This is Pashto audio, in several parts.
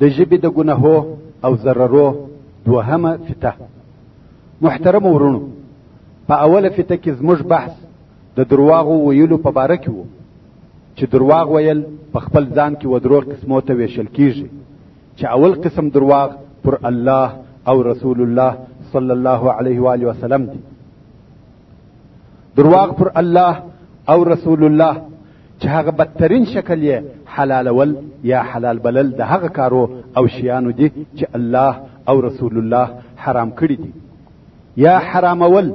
د ژبې د ګناهو او ضررو دوهمه فته محترم ورونو په اوله فته کې زموږ بحث د درواغو ویلو په باره کې وو چې درواغ ویل په خپل ځان کې و درو قسمو ته ویشل کیږي چې اول قسم درواغ پر الله او رسول الله صلی الله علیه و آله وسلم دي درواغ پر الله او رسول الله چې هغه بدترین شکل یې حلالول یا حلال بلل د هغه کارو او شیانو دي چې الله او رسول الله حرام کړي دي یا حرامول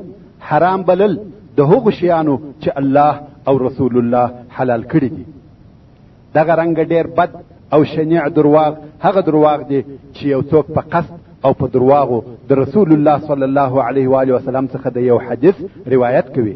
حرام بلل د هغو شیانو چې الله او رسول الله حلال کړي دي دغه رنګ ډیر بد او شنیع درواغ هغه درواغ دي چې یو څوک په قصد او په درواغو د رسول الله صلی الله علیه و علیه وسلم څخه د یو حدیث روایت کوي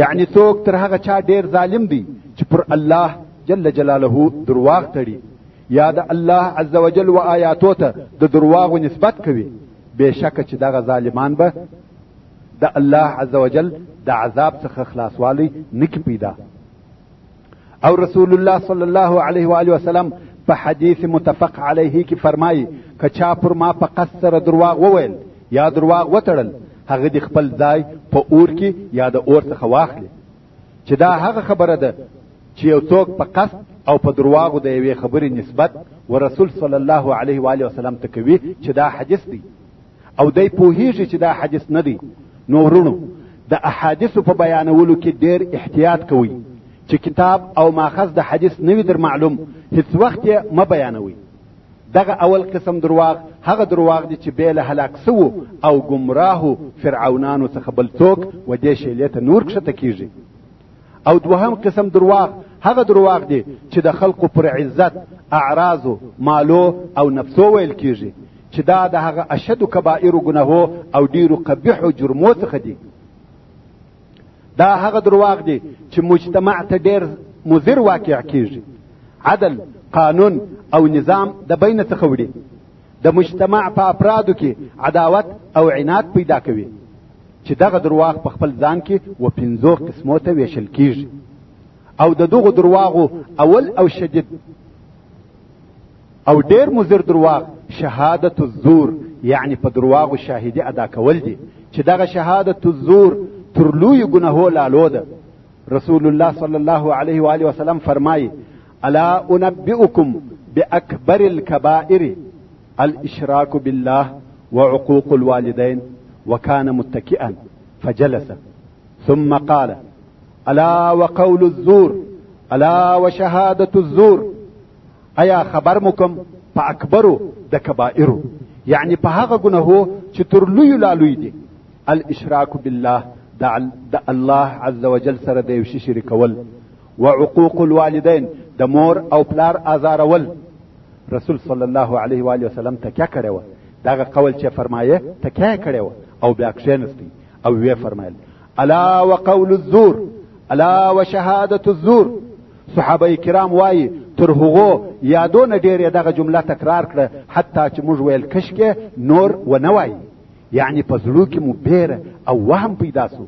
یعنی څوک تر هغه چا ډیر ظالم دی چې پر الله جل جلاله درواغ تړي یا د الله عز وجل و آیاتو ته د درواغو نسبت کوي بشک چې دغه ظالمان به د الله عز وجل د عذاب څخه خلاصوالی نکي پیدا او رسول الله صلی الله علیه و آله وسلم په حدیث متفق علیه کې فرمایي که چا پر ما په قصد سره درواغ وویل یا درواغ وتړل هغه د خپل ځای په اور کې یا د اور څخه واخلي چې دا هغه خبره ده چې یو څوک په قصد او په درواغو د یوې خبرې نسبت و رسول صلی الله علیه و آله وسلم ته کوي چې دا حدیث دی او دی پوهیږي چې دا حدیث نه دی نو ورونو د احادیثو په بیانولو کې ډیر احتیاط کوئ چې کتاب او ماخذ د حدیث نه وي در معلوم هیڅ وخت یې مه بیانوئ دغه اول قسم درواغ هغه درواغ دي چې بې له هلاک سوو او ګمراهو فرعونانو څخه بل څوک و دې شیلې ته نور کښته کیږي او دوهم قسم درواغ هغه درواغ دي چې د خلقو پر عزت اعراضو مالو او نفسو ویل کیږي چې دا د هغه اشد کبائر ګناهو او ډیرو قبیح جرمو څخه دي دا هغه درواغ دي چې مجتمع ته ډیر مضر واقع کیږي عدل قانون او نظام د بین څخه وړي د مجتمع په افرادو کې عداوت او عناد پیدا کوي چې دغه درواغ په خپل ځان کې و پنځو قسمو ته ویشل کیږي او د دغو درواغو اول او شدید او ډیر مضر درواغ شهادت الزور یعنی په درواغو شاهدی ادا کول دي چې دغه شهادت الزور تر لوی ګناهو لالو ده رسول الله صلی الله علیه و آله وسلم فرمایي ألا أنبئكم بأكبر الكبائر الإشراك بالله وعقوق الوالدين وكان متكئا فجلس ثم قال ألا وقول الزور ألا وشهادة الزور أيا خبرمكم فأكبروا دكبائر يعني فهذا هو لا الإشراك بالله د الله عز وجل سره د یو شي شریکول وعقوق الوالدین د مور او پلار آزارول رسول صلی الله علیه و آله وسلم تکیه کړې و دغه قول چې فرمایه تکیه کړې و او بیا کښینستی او وی فرمایل الا وقول الزور الا وشهاده الزور صحابه کرام وایي تر هغو یادو نه ډېرې دغه جمله تکرار کړه حتی چې موږ ویل کشکې نور ونه وایي یعنی په زړو کې مو بیره او وهم پیدا سو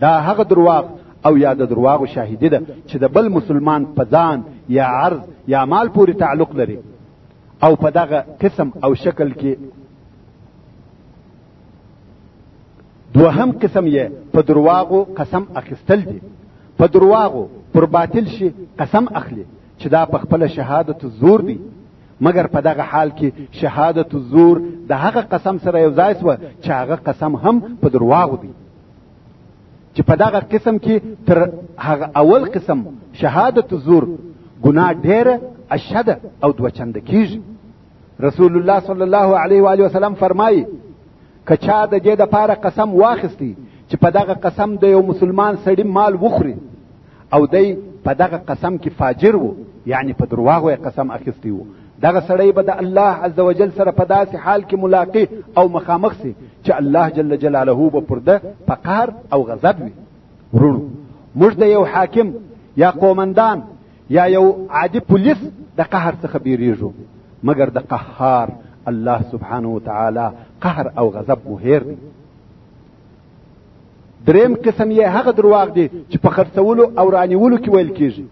دا هغه درواغ او یا د درواغو شاهدی ده چې د بل مسلمان په ځان یا عرض یا مال پورې تعلق لري او په دغه قسم او شکل کې دوهم قسم یې په درواغو قسم اخیستل دي په درواغو پر باطل شي قسم اخلي چې دا په خپل شهادت زور دی مګر په دغه حال کې شهادت زور د هغه قسم سره یو ځای سو چې هغه قسم هم په درواغو دی چې په دغه قسم کې تر هغه اول قسم شهادت زور ګناه ډېره اشد او دوه چند کیږي رسول الله صلی الله علیه و علیه وسلم فرمایي که چا د دې دپاره قسم واخیستی چې په دغه قسم د یو مسلمان سړي مال وخوري او دی په دغه قسم کې فاجر وو یعنی په درواغو یې قسم اخیستی وو دغه سړی به د الله عز وجل سره په داسې حال کې ملاقات او مخامخ سي چې الله جل جلاله به پرده په قهر او غضب وي ورونو موږ د یو حاکم یا قومندان یا یو عادي پولیس د قهر څخه بیریږو مګر د قهار الله سبحانه وتعالی قهر او غضب مو هیر دی دریم قسم یې هغه درواغ دي چې په خرڅولو او رانیولو کې ویل کیږي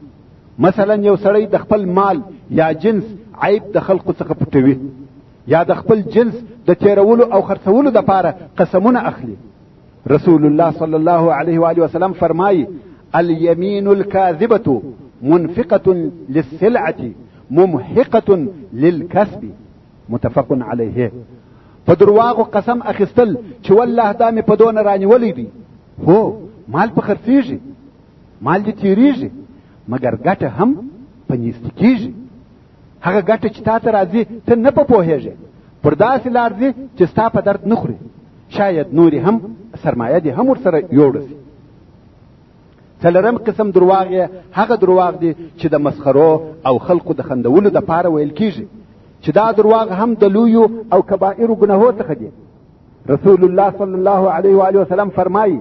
مثلا یو سړی د خپل مال یا جنس عیب د خلقو څخه پټوي یا د خپل جنس د تیرولو او خرڅولو دپاره قسمونه اخلي رسول الله صلی الله علیه و وسلم فرمایي الیمین الکاذبه منفقه للسلعه ممحقه للکسب متفق علیه په درواغو قسم اخیستل چې والله دا مې په دونه رانیولی دی هو مال په خرڅیږي مال دې تیریږي مګر ګټه هم په نیستي کیږي هغه ګټه چې تا ته راځي ته نه په پوهېږې پر داسې لار ځي چې ستا په درد نه خوري شاید نورې هم سرمایه دې هم ورسره یوړه څلرم قسم درواغ یې هغه درواغ دي چې د مسخرو او خلقو د خندولو د پاره ویل کیږي چې دا درواغ هم د لویو او کبائرو ګناهو څخه دي رسول الله صلی الله علیه و علیه وسلم فرمایي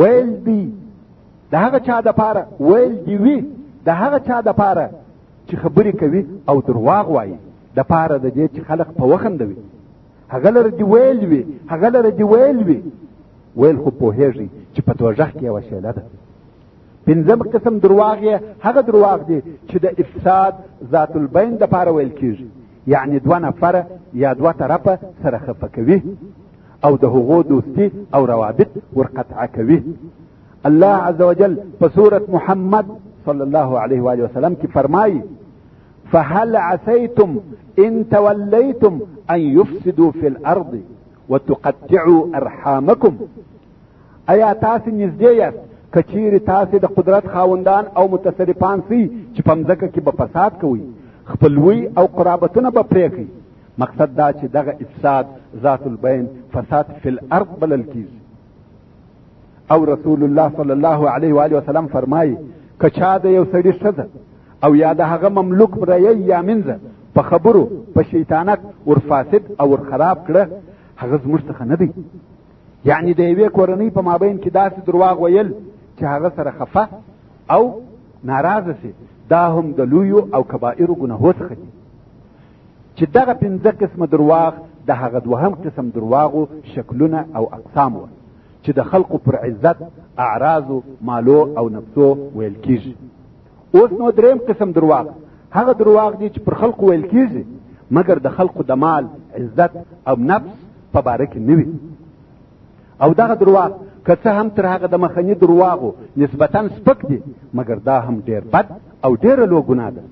ویل دی د هغه چا د پاره ویل دی وی د هغه چا د پاره چې خبرې کوي او درواغ وایي د پاره د دې چې خلق په وخندوي هغه لره دی ویل وی هغه لره دی ویل وی ویل خو پوهیږي چې په توجه کې یو شیله ده پنځم قسم درواغ یې هغه درواغ دي چې د افساد ذات البین د پاره ویل کیږي یعنی دوه نفره یا دوه طرفه سره خفه کوي او د هغو دوستي او روابط ورقطعه کوي الله عز وجل په سورة محمد صلی الله علیه و وسلم کې فرمایي فهل عسيتم ان توليتم ان يفسدوا في الارض وتقطعوا ارحامكم ایا تاسو نږدې یاست که چیرې تاسو د قدرت خاوندان او متصرفان سي چې په مځکه کې به فساد کوئ خپلوي او قرابتونه به پرې کوي مقصد دا چې دغه افساد ذات البین فساد فی الارض بلل کیږي او رسول الله صلی الله علیه و آله وسلم فرمایي که چا د یو سړي ښځه او یا د هغه مملوک برایه یا منځه په خبرو په شیطانت ور فاسد او ور خراب کړه هغه زموږ څخه نه دی یعنی د یوې کورنۍ په مابین کې داسې درواغ ویل چې هغه سره خفه او ناراضه سي دا هم د لویو او کبائرو ګناهو څخه دي چې دغه پنځه قسمه درواغ د هغه دوهم قسم درواغو شکلونه او اقسام وه چې د خلقو پر عزت اعراضو مالو او نفسو ویل کیږي اوس نو دریم قسم درواغ هغه درواغ دي چې پر خلقو ویل کیږي مګر د خلقو د مال عزت او نفس په باره کې نه وي او دغه درواغ که څه هم تر هغه د مخني درواغو نسبتا سپک دي مګر دا هم ډېر بد او ډېره لو ګناه ده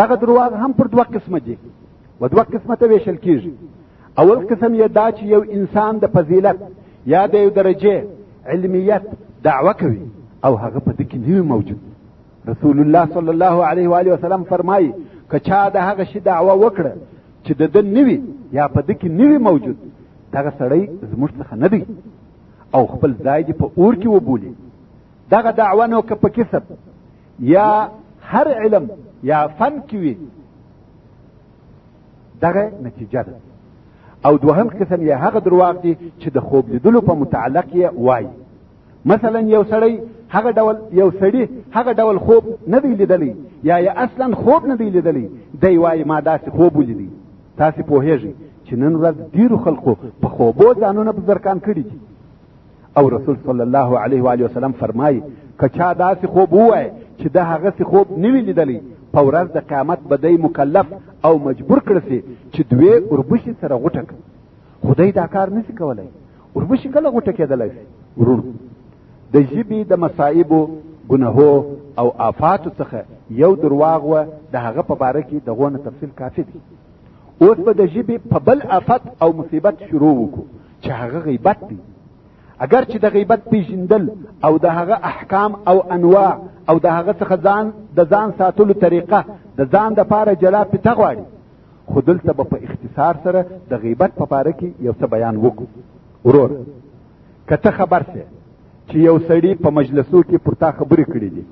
دغه درواغ هم پر دوه قسمه دي و دوه قسمه ته ویشل کیږي اول قسم یې دا چې یو انسان د فضیلت یا د یو درجه علمیت دعوه کوي او هغه په دې کې نه موجود رسول الله صلی الله علیه و علیه وسلم فرمایي که چا د هغه شي دعوه وکړه چې د ده نوي یا په دې کې نوي موجود دغه سړی زموږ څخه نه دی او خپل ځای دې په اور کې وبولي دغه دعوه نو که په کسب یا هر علم یا فن کې وي دغه نتیجه ده او دوهم قسم یې هغه درواغ دي چې د خوب لیدلو په متعلق یې وایي مثلا یو سړی هغه ډول یو سړی هغه ډول خوب نه دی لیدلی یا یې اصلا خوب نه دی لیدلی دی وایي ما داسې خوب ولیدی تاسې پوهیږئ چې نن ورځ ډیرو خلکو په خوبو ځانونه بزرکان کړي دي او رسول صلی الله علیه و علیه وسلم فرمایي که چا داسې خوب ووایه چې د هغسې خوب نه وي لیدلی په ورځ د قیامت به دی مکلف او مجبور کړه سي چې دوې اوربشې سره غوټه کړي خو دی دا کار نسي کولی اوربشې کله غوټه کېدلی سي ورور د ژبې د مصایبو ګناهو او آفاتو څخه یو درواغ و د هغه په باره کې دغونه تفصیل کافي دی اوس به د ژبې په بل افت او مصیبت شروع وکړو چې هغه غیبت دی اگر چې د غیبت پیژندل او د هغه احکام او انواع او د هغه څخه ځان د ځان ساتلو طریقه د ځان د پاره جلا پته غواړي خو دلته به په اختصار سره د غیبت په پاره کې یو څه بیان وکړو ورور که ته خبر سې چې یو سړي په مجلسو کې پر تا خبرې کړې دي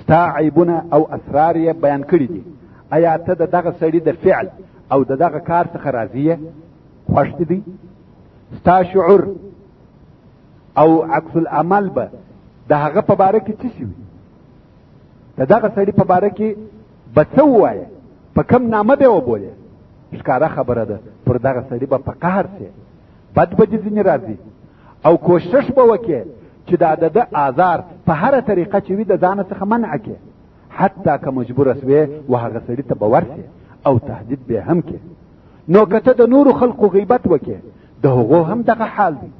ستا عیبونه او اسرار یې بیان کړي دي ایا ته د دغه سړي د فعل او د دغه کار څخه راضي یې خوښ دي دی ستا شعور او عکس العمل به د هغه په باره کې څه شوي د دغه سړي په باره کې به څه ووایه په کم نامه به وبولې ښکاره خبره ده پر دغه سړي به په قهر سي بد به دې ځینې راځي او کوشش به وکې چې دا د ده آزار په هره طریقه چې وي د ځانه څخه منع کې حتی که مجبوره سوې و هغه سړي ته به ورسې او تهدید به هم کې نو که ته د نورو خلقو غیبت وکې د هغو هم دغه حال دی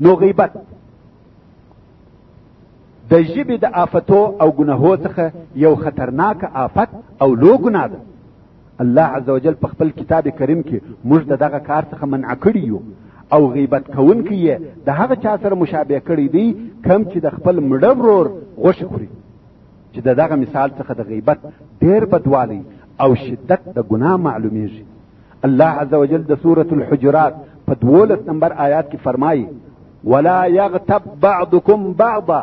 نو غیبت د ژبې د آفتو او ګناهو څخه یو خطرناک آفت او لو ګناه ده الله عز وجل په خپل کتاب کریم کې موږ د دغه کار څخه منع کړی یو او غیبت کوونکی یې د هغه چا سره مشابه کړی دی کم چې د خپل مړه ورور غوښې خوري چې د دغه مثال څخه د غیبت ډېر بدوالی او شدت د ګناه معلومیږي الله عز وجل د سورة الحجرات په دوولس نمبر آیات کې فرمایي ولا یغتب بعضکم بعضا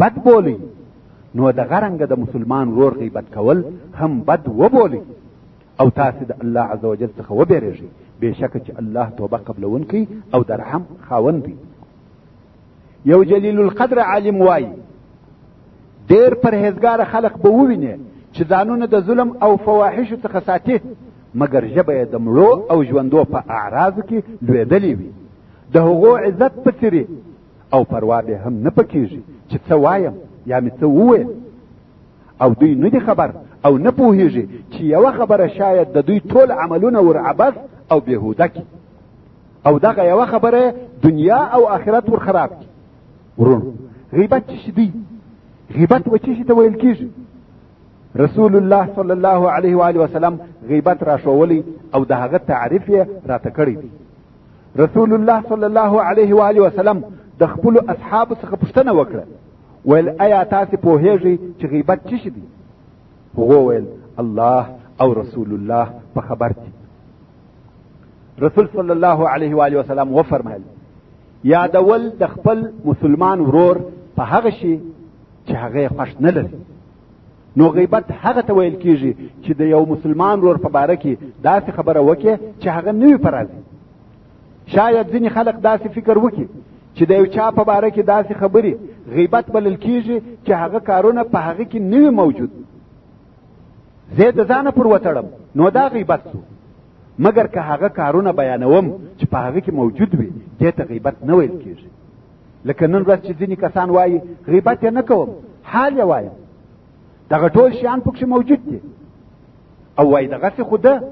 بد بولی نو د غرنګ د مسلمان رور غیبت کول هم بد وبولی او تاسو د الله عزوجل څخه وبېرېږئ بېشک چې الله توبه قبلونکی او د رحم خاوند دی یو جلیل القدر عالم وایي ډېر پرهېزګاره خلق به ووینې چې ځانونه د ظلم او فواحشو څخه ساتي مګر ژبه یې د مړو او ژوندو په اعراضو کې لوېدلې وي د هغو عزت پسې او پروا به هم نه پکېږي چې څه وایم یا مې څه وویل او دوی نه دي خبر او نه پوهېږي چې یوه خبره شاید د دوی ټول عملونه ور عبث او بېهوده کړي او دغه یوه خبره دنیا او آخرت ور خراب کړي ورونو غیبت څه شي دی غیبت و څه شي ته ویل کېږي رسول الله صلی الله علیه و آله وسلم غیبت را ښوولی او د هغه تعریف یې راته کړی دی رسول الله صلی الله علیه و آله وسلم د خپل اصحاب څخه پوښتنه وکړه ویل ایا تاسو پوهیږئ چې غیبت څه شي دی هغه ویل الله او رسول الله په خبر دي رسول صلی الله علیه و آله وسلم و فرمایل یادول د خپل مسلمان ورور په هغه شي چې هغه خوښ نه لري نو غیبت هغه ته ویل کیږي چې د یو مسلمان ورور په باره کې داسې خبره وکړي چې هغه نه وي په راضي شاید ځینې خلک داسې فکر وکړي چې د یو چا په باره کې داسې خبرې غیبت بلل کیږي چې هغه کارونه په هغه کې نه وي موجود زه د ځانه پر وتړم نو دا غیبت سو مګر که هغه کارونه بیانوم چې په هغه کې موجود وي دې ته غیبت نه ویل کیږي لکه نن ورځ چې ځینې کسان وایي غیبت یې نه کوم حال یې وایم دغه ټول شیان پکښې موجود دي او وایي دغسې خو ده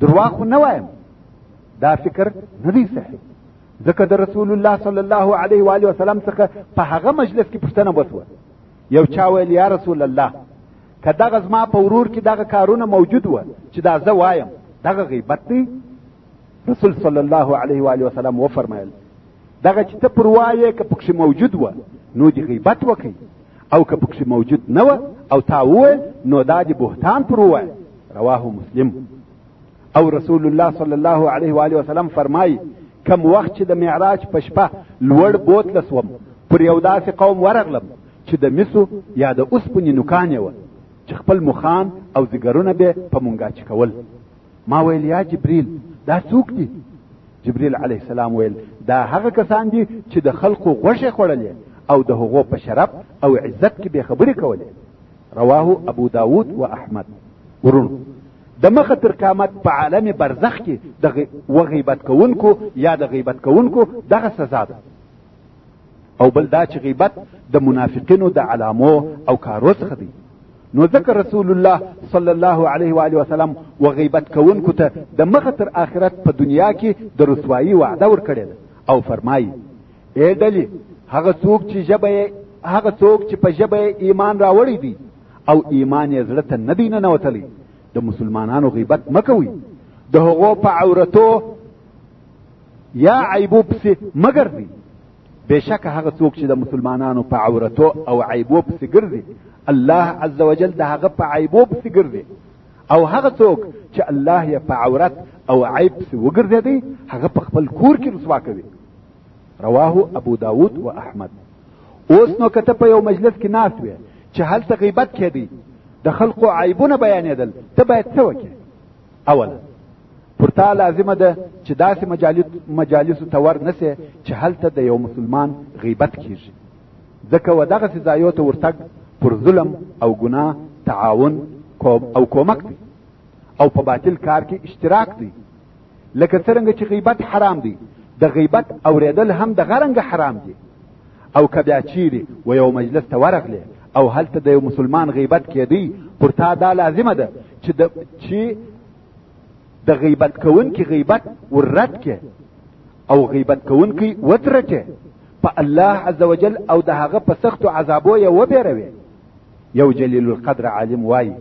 درواغ خو نه وایم دا فکر نه دی صحیح ځکه د رسول الله صلی الله علیه و علیه وسلم څخه په هغه مجلس کې پوښتنه وسوه یو چا ویل یا رسول الله که دغه زما په ورور کې دغه کارونه موجود وه چې دا زه وایم دغه غیبت دی رسول صلی الله علیه و علیه وسلم وفرمایل دغه چې ته پر وایې که پکښې موجود وه نو دې غیبت وکړي او که پکښې موجود نه وه او تا وویل نو دا دې بهتان پر ووایه رواه مسلم او رسول الله صلی الله علیه و آله وسلم فرمایي کم وخت چې د معراج په شپه لوړ بوتله سوم پر یو داسې قوم ورغلم چې د مسو یا د اوسپنې نوکان یې وه چې خپل مخان او ځګرونه به په مونږه چکول ما ویل یا جبريل دا څوک دي جبريل عليه السلام ویل دا هغه کسان دي چې د خلقو غوښه خوړلې او د هغو په شرف او عزت کې به خبرې کولې رواه ابو داود و احمد ورونو د مخه تر قیامت په عالم برزخ کې د وغیبت کوونکو یا د غیبت کوونکو دغه سزا ده او بل دا چې غیبت د منافقینو د علامو او کارو څخه دی نو ځکه رسول الله صلی الله علیه و علیه وسلم و غیبت کوونکو ته د مخه تر آخرت په دنیا کې د رسوایی وعده ورکړې ده او فرمایي ای ډلې هغه څوک چې ژبه هغه څوک چې په ژبه ایمان راوړی دی او ایمان یې زړه ته نه دی ننوتلی د مسلمانانو غیبت مه کوئ د هغو په عورتو یا عیبو پسې مګر دی بشک هغه څوک چې د مسلمانانو په عورتو او عیبو پسې ګرځي الله عز وجل د هغه په عیبو پسې ګرځي او هغه څوک چې الله یې په عورت او عیب پسې وګرځېدی هغه په خپل کور کې رسوا کوي رواه ابو داود و احمد اوس نو کته په یو مجلس کې ناست وي چې هلته غیبت کېدی د خلقو عیبونه بیانېدل ته باید څه وکړې اوله پر تا لازمه ده چې داسې مجالسو ته ور نسې چې هلته د یو مسلمان غیبت کیږي ځکه و دغسې ځایو ته ورتګ پر ظلم او ګناه تعاون او کومک دی او په باطل کار کې اشتراک دی لکه څرنګه چې غیبت حرام دی د غیبت اوریدل هم د غرنګ حرام دی او که بیا چیرې و یو مجلس ته ورغلې او هلته د یو مسلمان غیبت کېدی پر تا دا لازمه ده چې د چې د غیبت کوونکي غیبت ورد کې او غیبت کوونکی ودرکه په الله عز وجل او د هغه په سختو عذابو یې وبېروي یو جلیل القدر عالم وایي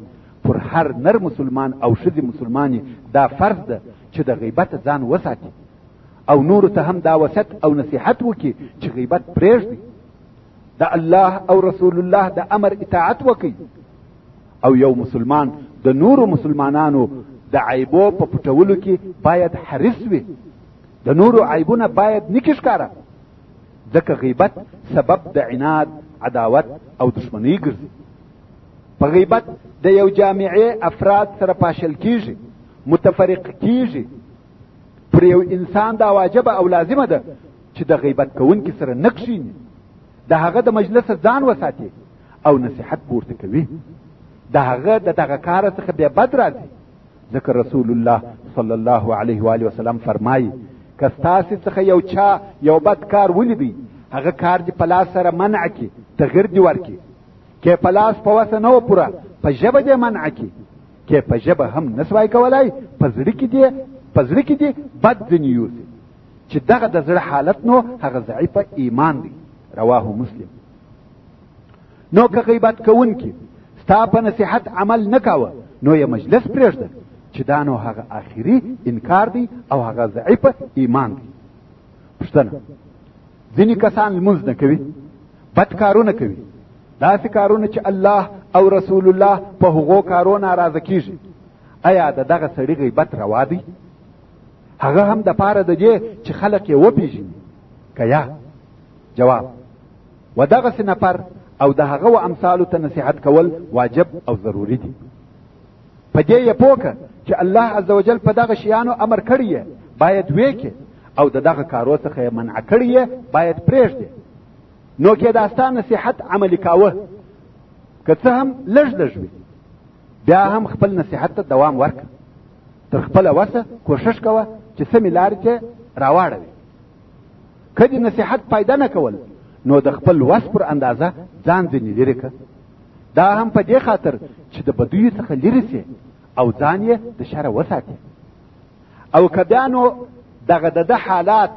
پر هر نر مسلمان او ښځې مسلمانې دا فرض ده چې د غیبت ځان وساتي او نورو ته هم دا وسط او نصیحت وکړي چې غیبت پرېږدي د الله او رسول الله د امر اطاعت وکړي او یو مسلمان د نورو مسلمانانو د عیبو په پټولو کې باید حریص وي د نورو عیبونه باید نکي ښکاره ځکه غیبت سبب د عناد عداوت او دشمنی ګرځي په غیبت د یو جامعې افراد سره پاشل کیږي متفرق کیږي پر یو انسان دا واجبه او لازمه ده چې د غیبت کوونکي سره نه کښیني د هغه د مجلس ځان وساتي او نصیحت پورته کوي د هغه د دغه کار څخه بیا بد راځي ځکه رسول الله صلی الله علیه و علیه وسلم فرمایي که ستاسې څخه یو چا یو بد کار ولیدي هغه کار دې په لاس سره منع کړي تغیر دې ورکړي که په لاس په وسه نه و پوره په ژبه دې منع کړي که په ژبه هم نه سوای کولای په زړه کې دې په زړه کې دې بد ځینې یوسي چې دغه د زړه حالت نو هغه ضعیفه ایمان دی رواه مسلم نو که غیبت کوونکي ستا په نصیحت عمل نه کاوه نو یې مجلس پرېږده چې دا نو هغه آخري انکار دی او هغه ضعیف ایمان دی پوښتنه ځینې کسان لمونځ نه کوي بد کارونه کوي داسې کارونه چې الله او رسول الله په هغو کارو ناراضه کیږي ایا د دغه سړي غیبت روا دی هغه هم د پاره د دې چې خلک یې وپیژني که یا جواب و دغه نفر او د هغه و امثالو ته نصیحت کول واجب او ضروری دي په دې یې پوکه چې الله عزوجل په دغه شیانو امر کړی باید وېکې او د دغه کارو څخه یې منع کړی باید پرېږدې نو کې دا ستا نصیحت عملي کاوه که څه هم لږ لږ وي بیا هم خپل نصیحت ته دوام ورکړه تر خپله وسه کوښښ کوه چې سمې لارې ته راواړوي که دې نصیحت فایده نه کول نو د خپل وس پر اندازه ځان ځینې لرې که دا هم په دې خاطر چې د بدیو څخه لرې سي او ځان یې د شره وساتي او که بیا نو دغه د ده حالات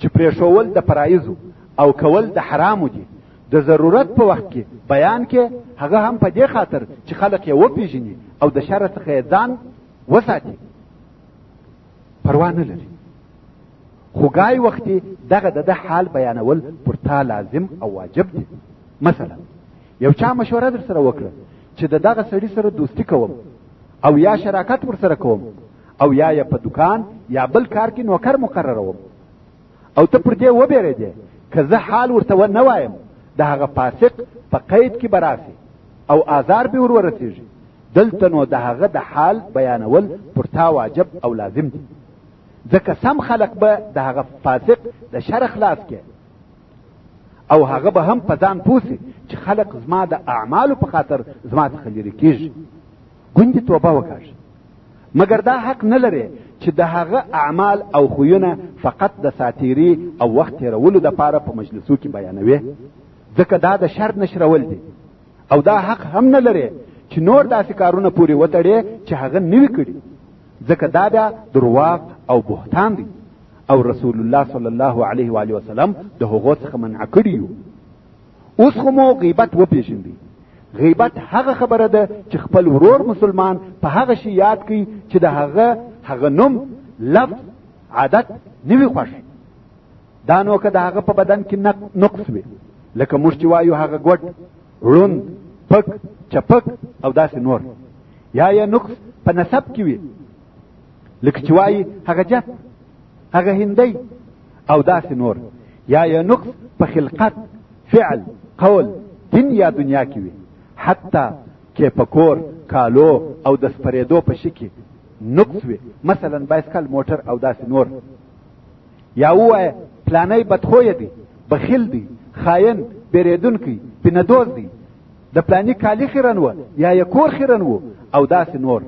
چې پرېښول د فرایزو او کول د حرامو دي د ضرورت په وخت کې بیان کې هغه هم په دې خاطر چې خلک یې وپیژني او د شر څخه یې ځان وساتي پروا نه لري خو ګای وخت دغه د حال بیانول پر تا لازم او واجب دي مثلا یو چا مشوره در سره وکړه چې د دغه سړي سره دوستی کوم او یا شراکت ور سره کوم او یا یې په دکان یا بل کار کې نوکر مقرروم او ته پر دې وبېرېدې که زه حال ورته و نه وایم د هغه فاسق په قید کې به راسي او آزار به ور ورسېږي دلته نو د هغه د حال بیانول پر تا واجب او لازم دي ځکه سم خلق به د هغه فاسق د شر خلاص کې او هغه به هم په ځان پوسي چې خلق زما د اعمالو په خاطر زما څخه لرې کېږي ګوندې توبه وکاږي مګر دا حق نه لري چې د هغه اعمال او خویونه فقط د ساتیری او وخت تیرولو دپاره په مجلسو کې بیانوي ځکه دا د شر نشرول دي او دا حق هم نه لري چې نور داسې کارونه پورې وتړي چې هغه نوي کړي ځکه دا بیا درواغ او بهتان دی او رسول الله صلی الله علیه و وسلم د هغو څخه منع کړی اوس خو مو غیبت وپیژندی غیبت هغه خبره ده چې خپل ورور مسلمان په هغه شی یاد کړي چې د هغه هغه نوم لفظ عادت نیوی خوښ دا نو که د هغه په بدن کې نقص وي لکه موږ چې وایو هغه ګوټ ړوند پک چپک او داسې نور یا یا نقص په نسب کې وي لکه چې وایي هغه جف هغه هندی او داسې نور یا یې نقص په خلقت فعل قول دین یا دنیا کې وي حتی کې په کور کالو او د سپرېدو په شي کې نقص وي مثلا بایسکل موټر او داسې نور یا ووایه پلانی بدخویه دی بخیل دی خاین بیریدونکی پینهدوز دی د پلانی کالي خیرن و یا یې کور خیرن و او داسې نور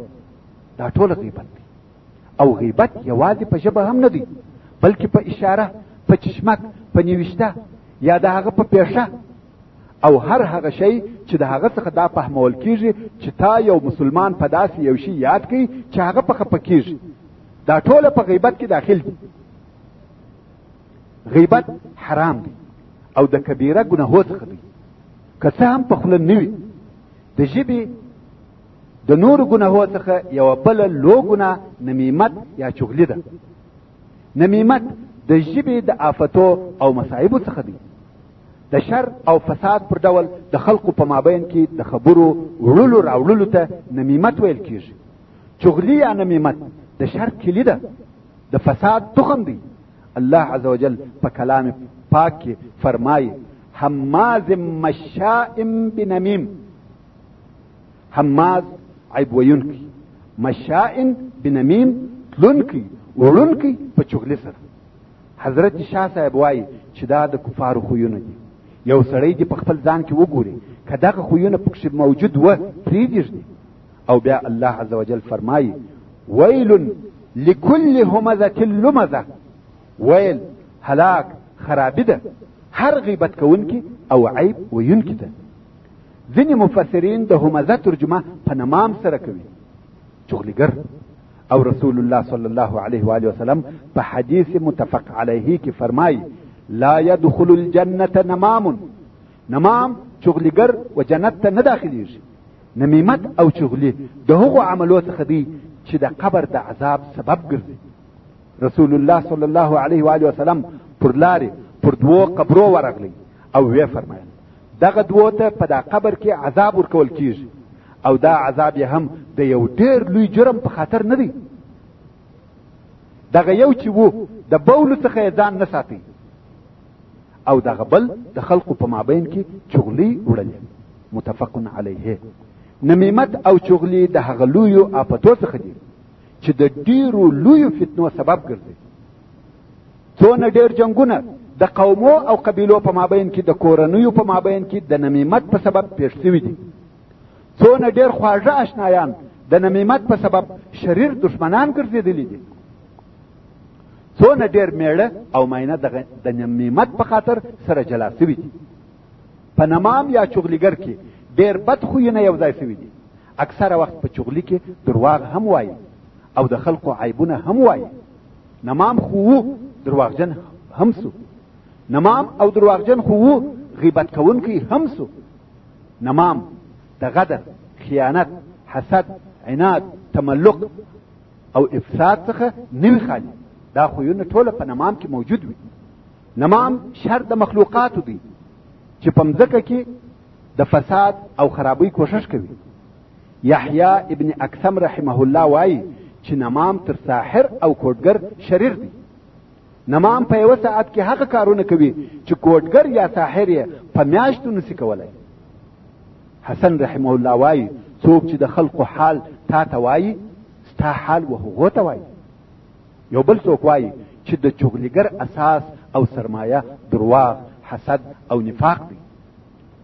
دا ټول غیبت دی او غیبت یوازې په ژبه هم نه دی بلکې په اشاره په چشمک په نوشته یا د هغه په پیښه او هر هغه شی چې د هغه څخه دا فهمول کیږي چې تا یو مسلمان په داسې یو شی یاد کړي چې هغه په خپه کیږي دا ټوله په غیبت کې داخل دي غیبت حرام دی او د کبیره ګناهو څخه دی که څه هم په خوله نه وي د ژبې د نورو ګناهو څخه یوه بله لو ګناه نمیمت یا چغلي ده نمیمت د ژبې د آفتو او مصایبو څخه دی د شر او فساد پر ډول د خلقو په مابین کې د خبرو وړلو راوړلو ته نمیمت ویل کیږي چغلي یا نمیمت د شر کلي ده د فساد تخم دی الله عز وجل په کلام پاک کې فرمایي هماز مشاء بنمیم حماز عیب ویونکی مشائن بنمیم تلونکی وړونکی په چغلي سره حضرت شاه صاحب وایي چې دا د کفارو خویونه دي یو سړی دې په خپل ځان کې وګوري که دغه خویونه پکښې موجود و پرېږدي او بیا الله عز وجل فرمایي ویل لکل همزه لمزه ویل هلاک خرابی ده هر غیبت کوونکی او عیب ویونکی ده ځینې مفسرین د همزه ترجمه په نمام سره کوي چغلیګر او رسول الله صلی الله علیه و آله وسلم په حدیث متفق علیه کې فرمایي لا يدخل الجنه نمام نمام چغلیګر و جنت ته نه داخليږي نمیمت او چغلی د هغو عملو څخه دی چې د قبر د عذاب سبب ګرځي رسول الله صلی الله علیه و آله وسلم پر لارې پر دوو قبرو ورغلی او وی فرمایل دغه دوو ته په دا قبر کې عذاب ورکول کیږي او دا عذاب یې هم د یو ډیر لوی جرم په خاطر نه دی دغه یو چې وو د بولو څخه یې ځان نه ساتي او دغه بل د خلقو په مابین کې چغلی وړلې متفق علیه نمیمت او چغلی د هغه لویو آفتو څخه دي چې د ډیرو لویو فتنو سبب ګرځي څونه ډیر جنگونه د قومو او قبیلو په مابین کې د کورنیو په مابین کې د نمیمت په سبب پیښ شوي دي څونه ډیر خواږه آشنایان د نمیمت په سبب شریر دشمنان ګرځېدلي دي څونه ډیر میړه او ماینه د نمیمت په خاطر سره جلا شوي دي په نمام یا چغلیګر کې ډیر بد خویونه یو ځای شوي دي اکثره وخت په چغلي کې درواغ هم وایي او د خلکو عیبونه هم وایي نمام خو وو درواغجن هم سو نمام او درواغجن خو وو غیبت کوونکی هم سو نمام د غدر خیانت حسد عناد تملق او افساد څخه نوی خالي دا خویونه ټوله په نمام کې موجود وي نمام شر د مخلوقاتو دی چې په مځکه کې د فساد او خرابۍ کوشش کوي یحیی ابن اکثم رحمه الله وایي چې نمام تر ساحر او کوډګر شریر دی نمام په یو ساعت کې هغه کارونه کوي چې کوډګر یا ساحر یې په میاشتو نسی کولای حسن رحمه الله وایي څوک چې د خلقو حال تا ته وایي ستا حال وهغو ته وایي یو بل څوک وایي چې د چغلیګر اساس او سرمایه درواغ حسد او نفاق دی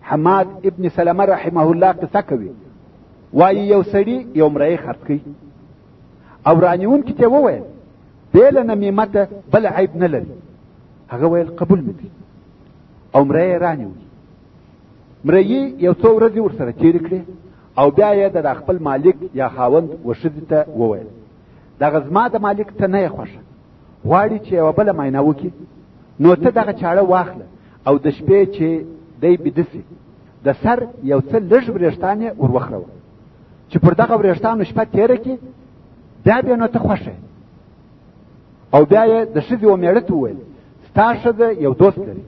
حماد ابن سلمه رحمه الله قصه کوي وایي یو سړي یو مریی خرڅ کوي او رانیونکي ته وویل بې له نمیمته بل عیب نه لري هغه ویل قبول مې دی او مریی رانیو مریی یو څو ورځې ورسره تېرې کړې او بیا یې د خپل مالک یا خاوند وښځې ته وویل دغه زما د مالک ته نه یې خوښه غواړي چې یوه بله معاینه وکړي نو ته دغه چاړه واخله او د شپې چې دی بیده سي د سر یو څه لږ وریښتان یې ور وخروه چې پر دغه وریښتانو شپه تېره کړي بیا بیا نو ته خوښه او بیا یې د ښځې و مېړه ته وویل ستا ښځه یو دوست لري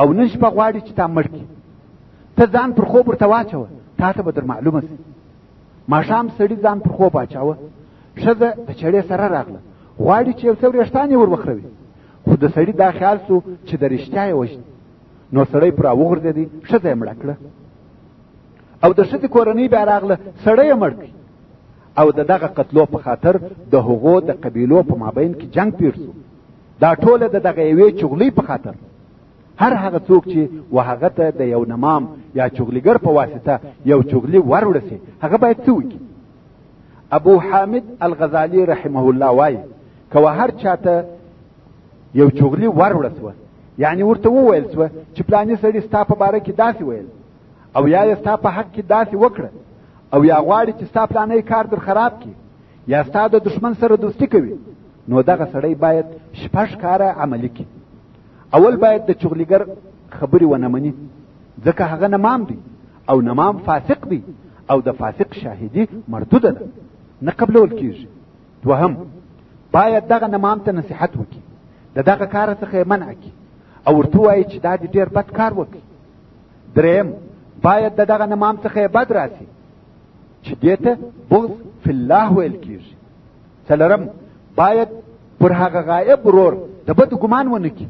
او نن شپه غواړي چې تا مړ کړي ته ځان پر خوب ورته واچوه تا ته به در معلومه سي ماښام سړي ځان پر خوب اچاوه ښځه د چړې سره راغله غواړي چې یو څه وریښتان یې ور وخروي خو د سړي دا خیال سو چې د رښتیا یې وژني نو سړی پر راوغورځېدی ښځه یې مړه کړه او د ښځې کورنۍ بیا راغله سړی یې مړ کړي او د دغه قتلو په خاطر د هغو د قبیلو په مابین کې جنگ پیر سو دا ټوله د دغه یوې چغلۍ په خاطر هر هغه څوک چې وهغه ته د یو نمام یا چغلیګر په واسطه یو چغلی ورورسي هغه باید څه وکړي ابو حامد الغزالی رحمه الله وایي که هر چاته یو چغلی ورورسوه یعنی ورته وویل سوه چې پلاني سړي ستا په باره کې داسې ویل او یا یې ستا په حق کې داسې وکړه او یا غواړي چې ستا پلانی کار در خراب کړي یا ستا د دښمن سره دوستي کوي نو دغه سړی باید شپږ کاره عملي کړي اول باید د چغلیګر خبرې ونه مني ځکه هغه نمام دی او نمام فاسق دی او د فاسق شاهدي مردوده ده نه قبلول کیږي دوهم باید دغه نمام ته نصیحت وکړي د دغه کار څخه یې منع کړي او ورته وایي چې دا دې ډېر بد کار وکړي دریم باید د دغه نمام څخه یې بد راسي چې دې ته بغض فی الله ویل کیږي څلورم باید پر هغه غایب ورور د بد ګمان ونه کړي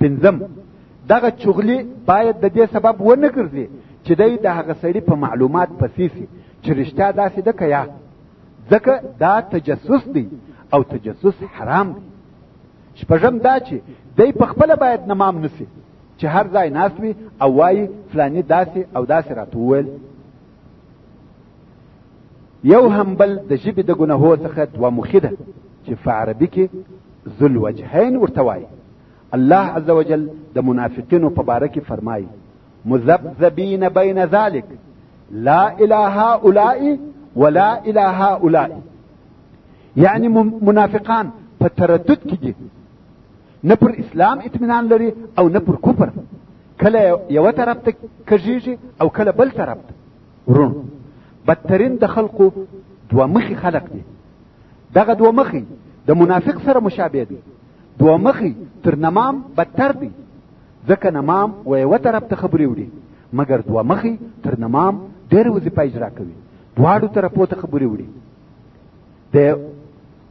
پنځم دغه چغلي باید د دې سبب ونه ګرځي چې دی د هغه سړي په معلومات پسې سي چې رښتیا داسې ده که یا ځکه دا تجسس دی او تجسس حرام دی شپږم دا چې دی په خپله باید نمام نسی چې هر ځای ناست وي او وایي فلانی داسې او داسې راته وویل یو هم بل د ژبې د ګناهو څخه دوه مخي ده چې په عربي کې ذل وجهین ورته وایي الله عز وجل د منافقینو په باره کې فرمایي مذبذبین بین ذلک لا اله هؤلاء ولا اله هؤلاء یعنی منافقان په تردد کې دي نه پر اسلام اطمینان لري او نه پر کفر کله یو طرف ته کږیږي او کله بل طرف ته ورون بدترین د خلقو دوه مخي خلق دي دغه دوه مخي د منافق سره مشابه دي دوه مخي تر نمام بدتر دي ځکه نمام و یو طرف ته خبرې وړي مګر دوه مخي تر نمام ډېر وظیفه اجرا کوي دواړو طرفو ته خبرې وړي د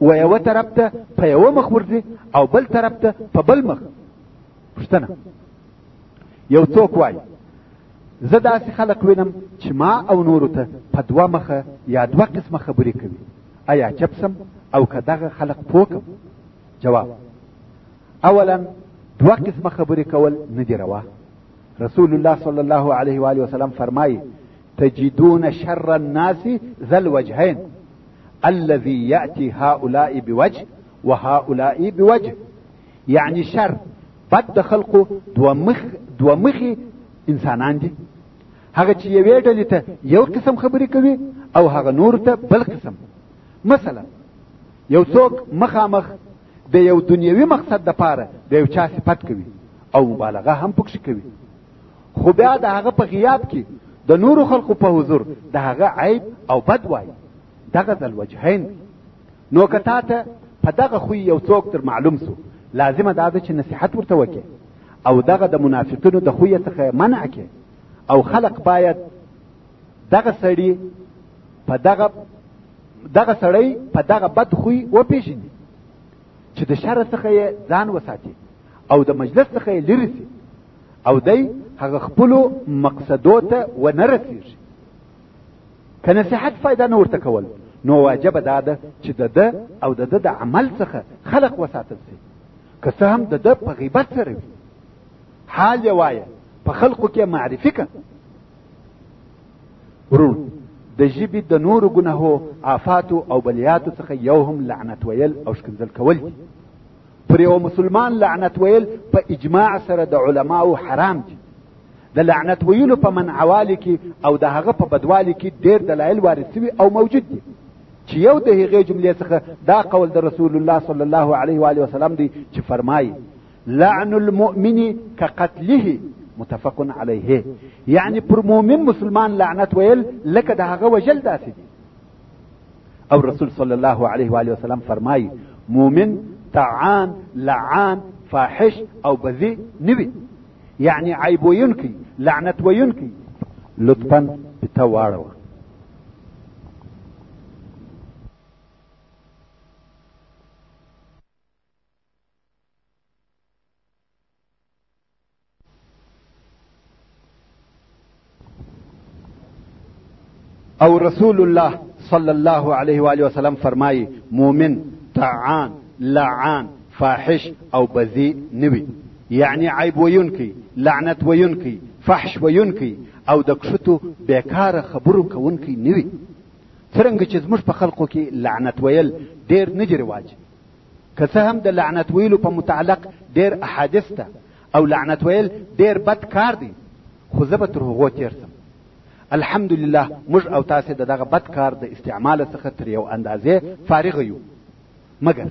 و یوه طرف ته په یوه مخ ورځي او بل طرف ته په بل مخ پوښتنه یو څوک وایي زه داسې خلک وینم چې ما او نورو ته په دوه مخه یا دوه قسمه خبرې کوي آیا چپ سم او که دغه خلک پوه کم جواب اولا دوه قسمه خبرې کول نه دي روا رسول الله صلی الله علیه و آله وسلم فرمایي تجدون شر الناس ذا الوجهين الذي يأتي هؤلاء بوجه وهؤلاء بوجه يعني شر بد د خلقو دوه مخ دوه مخي انسانان دي هغه چې یوې ډلې ته یو قسم خبرې کوي او هغه نور ته بل قسم مثلا یو څوک مخامخ د یو دنیوي مقصد دپاره د یو چا صفت کوي او مبالغه هم پکښې کوي خو بیا د هغه په غیاب کې د نورو خلقو په حضور د هغه عیب او بد وای دغه ذل وجهین نو که تا ته په دغه خوی یو څوک در معلوم سو لازمه دا ده چې نصیحت ورته وکې او دغه د منافقینو د خوی څخه منع کې او خلق باید دغه سړی په دغه دغه سړی په دغه بد خوی وپیژني چې د شر څخه یې ځان وساتي او د مجلس څخه یې لرې سي او دی هغه خپلو مقصدو ته ونه رسېږي که نصیحت فایده نه ورته کول نو واجبه دا ده چې د ده او د ده د عمل څخه خلق وساتل سي که څه هم د ده په غیبت سره وي حال یې وایه په خلقو کې معرفي که ورور د ژبې د نورو ګناهو آفاتو او بلیاتو څخه یو هم لعنت ویل او ښکنځل کول دي پر یو مسلمان لعنت ویل په اجماع سره د علماو حرام دي د لعنت ویلو په منعوالي کې او د هغه په بدوالي کې ډېر دلایل وارد سوي او موجود دي چې یو د هغې جملې څخه دا قول د رسول الله صلی الله علیه و آله وسلم دی چې فرمایي لعن المؤمن كقتله متفق علیه یعنی پر مؤمن مسلمان لعنت ویل لکه د هغه وژل داسې دي او رسول صلی الله علیه و آله وسلم فرمایي مؤمن تعان لعان فاحش او بذی نوي یعنی عیب وینکی لعنت وینکی لطفا پته واړوه او رسول الله صلی الله علیه و آله وسلم فرمایي مؤمن طعان لعان فاحش او بذی نوي یعنی عیب ویونکی لعنت ویونکی فحش ویونکی او د کښتو بیکاره خبرو کوونکی نوي څرنګه چې زموږ په خلقو کې لعنت ویل ډیر نه دي رواج که څه هم د لعنت ویلو په متعلق ډیر احادیث ته او لعنت ویل ډیر بد کار دی خو زه به تر هغو تیر سم الحمدلله موږ او تاسې د دغه بد کار د استعمال څخه تر یو اندازې فارغ یو مګر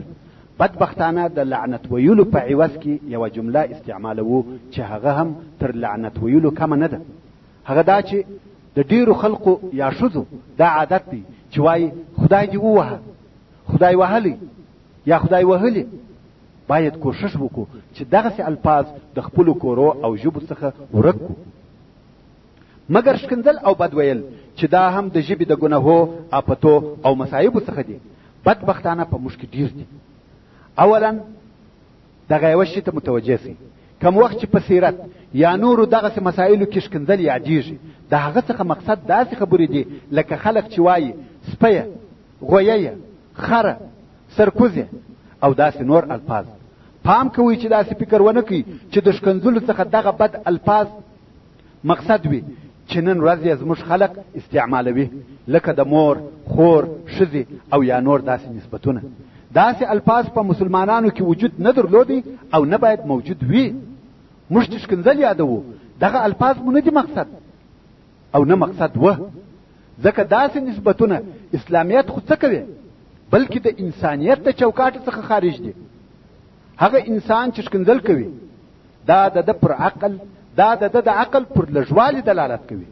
بدبختانه د لعنت ویلو په عوض کې یوه جمله استعمالوو چې هغه هم تر لعنت ویلو کمه نه ده هغه دا چې د ډیرو خلقو یا ښځو دا عادت دی چې وایي خدای دې ووهه خدای وهلی یا خدای وهلی باید کوشش وکړو چې دغسې الفاظ د خپلو کورو او ژبو څخه ورک کړو مګر ښکنځل او بد ویل چې دا هم د ژبې د ګناهو آفتو او مصایبو څخه دي بدبختانه په موږ کې ډیر دي اولا دغه یوه شي ته متوجه سئ کم وخت چې په سیرت یا نورو دغسې مسایلو کې ښکنځل یادیږي د هغه څخه مقصد داسې خبرې دي لکه خلک چې وایي سپیه غویه خره سرکوزه او داسې نور الفاظ پام کوئ چې داسې فکر ونه کوي چې د ښکنځلو څخه دغه بد الفاظ مقصد وي چې نن ورځ یې زموږ خلک استعمالوي لکه د مور خور ښځې او یا نور داسې نسبتونه داسې الفاظ په مسلمانانو کې وجود نه درلودی او نه باید موجود وي موږ چې ښکنځل یادوو دغه الفاظ مو نه دي مقصد او نه مقصد و ځکه داسې نسبتونه اسلامیت خو څه کوي بلکې د انسانیت د چوکاټ څخه خارج دي هغه انسان چې ښکنځل کوي دا د ده پر عقل دا د ده د عقل پر لږوالي دلالت کوي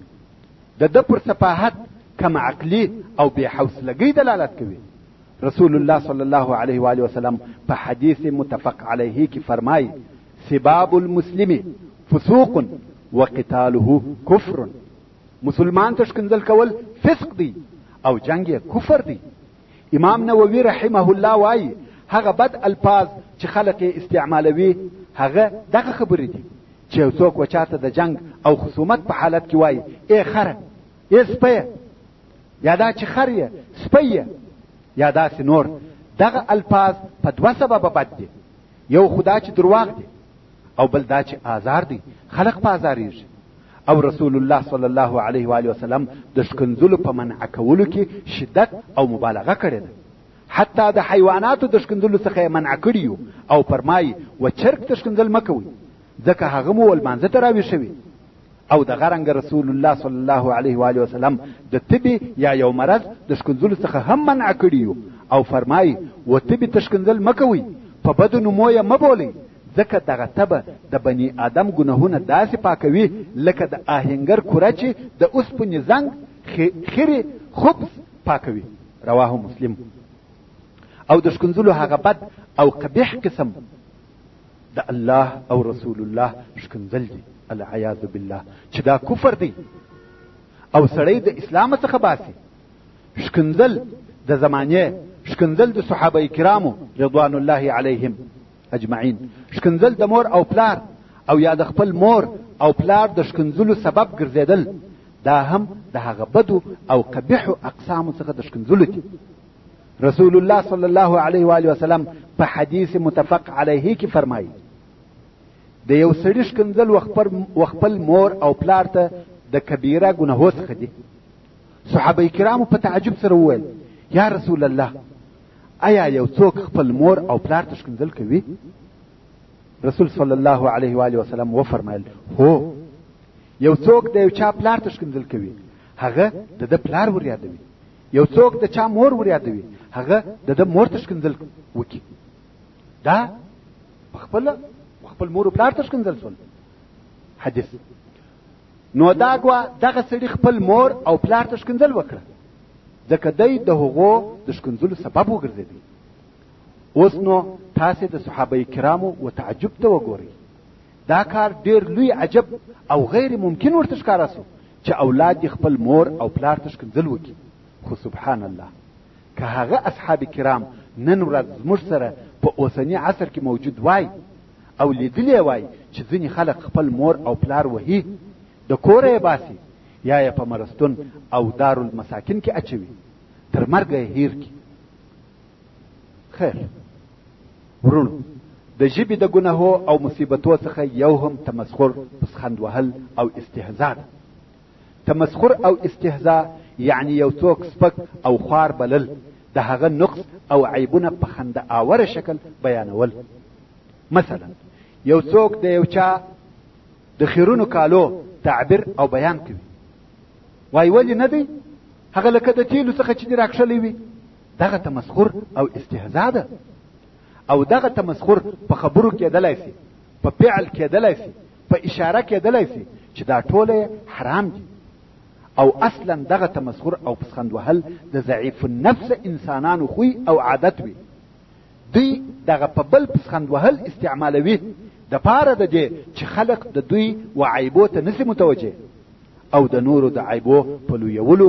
د ده پر سفاهت کم عقلي او بې حوصلګۍ دلالت کوي رسول الله صلی الله علیه و آله وسلم په حدیث متفق علیه کې فرمایي سباب المسلم فسوق وقتاله کفر مسلمان ته ښکنځل کول فسق دی او جنگ یې کفر دی امام نووي رحمه الله وایي هغه بد الفاظ چې خلک یې استعمالوي هغه دغه خبرې دي چې یو څوک وچاته د جنگ او خصومت په حالت کې وایي ای خره ای سپیه یا دا چې خر یې سپی یې یا داسې نور دغه الفاظ په دوه سببه بد دي یو خدا چې درواغ دي او بل دا چې آزار دی خلق په آزاریږي او رسول الله صلی الله علیه و علیه وسلم د شکنځلو په منع کولو کې شدت او مبالغه کړې ده حتی د حیواناتو د شکنځلو څخه منع کړی او فرمایي و چرګ ته شکنځل مه کوئ ځکه هغه مو ولمانځه ته راویښوي او دغه رنګ رسول الله صلی الله علیه و علیه وسلم د تبي یا یو مرض د شکنځلو څخه هم منع کړی او فرمایي و تبي تشکنځل مکوي په بدو نومو یې مه بولئ ځکه دغه تبه د بني آدم ګناهونه داسې پاکوي لکه د آهنګر کوره چې د اوسپنې زنګ خیرې خبز پاکوي رواه مسلم او د شکنځلو هغه بد او قبیح قسم د الله او رسول الله ښکنځل دي العیاذ بالله چې دا کفر دی او سړی د اسلام څخه باسي ښکنځل د زمانه ښکنځل د صحابه کرامو رضوان الله علیهم اجمعین ښکنځل د مور او پلار او یا د خپل مور او پلار د ښکنځلو سبب ګرځیدل دا هم د هغه بدو او قبیحو اقسامو څخه د ښکنځلو دي رسول الله صلی الله علیه و آله وسلم په حدیث متفق علیه کې فرمایي د یو سړي ښکنځل وخپل مور او پلار ته د کبیره ګناهو څخه دي صحابه کرامو په تعجب سره وویل یا رسول الله آیا یو څوک خپل مور او پلار ته ښکنځل کوي رسول صلی الله علیه و آله وسلم وفرمایل هو یو څوک د یو چا پلار ته ښکنځل کوي هغه د ده پلار وریادوي یو څوک د چا مور ور یادوي هغه د د مور ته ښکنځل وکړي دا په خپل خپل مور او پلار ته ښکنځل شول حدیث نو دا ګوا دغه سړي خپل مور او پلار ته ښکنځل وکړه ځکه دی د هغو د ښکنځلو سبب وګرځېدی اوس نو تاسې د صحابه کرامو و تعجب ته وګورئ دا کار ډیر لوی عجب او غیر ممکن ورته ښکاره سو چې اولاد دې خپل مور او پلار ته ښکنځل وکړي خو سبحان الله که هغه اصحاب کرام نن ورځ زموږ سره په اوسني عصر کې موجود وای او لیدلی وای چې ځینې خلک خپل مور او پلار وهي د کوره یې باسي یا یې په مرستون او دارالمساکین کې اچوي تر مرګه یې هیر کړي خیر ورونو د ژبې د ګناهو او مصیبتو څخه یو هم تمسخر پسخند وهل او استهزا ده تمسخر او استهزا یعنی یو څوک سپک او خوار بلل د هغه نقص او عیبونه په خنده آوره شکل بیانول مثلا یو څوک د یو چا د خیرونو کالو تعبیر او بیان کوي وای ولې نه دی هغه لکه د تیلو څخه چې دې راکښلی وي دغه تمسخر او استهزاء ده او دغه تمسخر په خبرو کېدلای شي په فعل کېدلای شي په اشاره کېدلای شي چې دا ټوله حرام دي او اصلا دغه تمسخر او پسخند وهل د ضعیف النفس انسانانو خوی او عادت وي دوی دغه په بل پسخند وهل استعمالوي د پاره د دې چې خلق د دوی و عیبو ته نسی متوجه او د نورو د عیبو په لویولو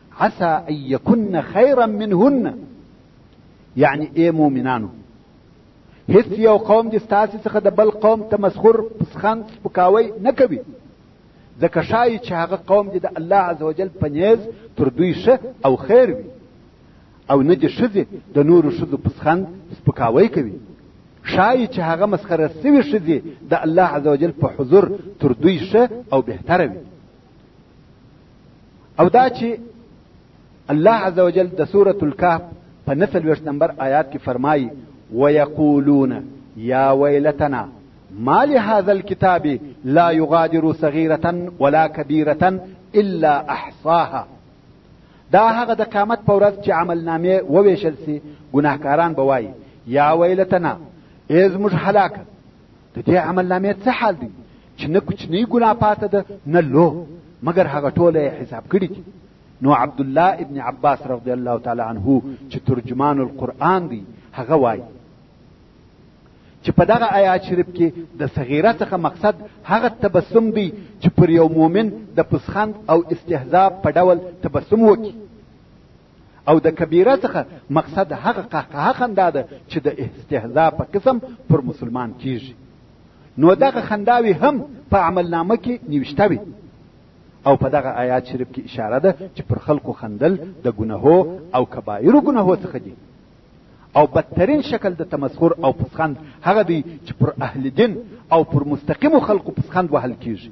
عسى ان يكن خيرا منهن يعني اي مؤمنانو هیڅ یو قوم دې ستاسې څخه د بل قوم تمسخر پسخند سپکاوی نه کوي ځکه ښایي چې هغه قوم دې د الله عز وجل په نیز تر دوی ښه او خیر وي او نه دې ښځې د نورو ښځو پسخند سپکاوی کوي ښایي چې هغه مسخره سوي ښځې د الله عز وجل په حضور تر دوی ښه او بهتره وي او دا چې الله عز وجل د سوره الكهف په نسل ویش نمبر آیات کې فرمایي ويقولون یا ویلتنا ما لهذا الكتاب لا يغادر صغيرة ولا كبيرة الا احصاها دا هغه د قیامت په ورځ چې عمل نامې وویشل سي ګناهکاران به وایي یا ویلتنا ای زموږ هلاکه د دې عمل نامې څه حال دی چې نه کوچنی ګناه پاته ده نه لو مګر هغه ټوله یې حساب کړي دي نو عبد الله ابن عباس رضی الله تعالی عنه چې ترجمان القرآن دی هغه وایي چې په دغه آیات شریف کې د صغیره څخه مقصد هغه تبسم دی چې پر یو مؤمن د پسخند او استهزاء په ډول تبسم وکړي او د کبیره څخه مقصد هغه قهقهه خندا ده چې د استهزا په قسم پر مسلمان کیږي نو دغه خنداوي هم په عملنامه کې نوشته وي او په دغه آیات شریف کې اشاره ده چې پر خلکو خندل د ګناهو او کبایرو ګناهو څخه دي او بدترین شکل د تمسخر او پسخند هغه دی چې پر اهل دین او پر مستقیمو خلکو پسخند وهل کیږي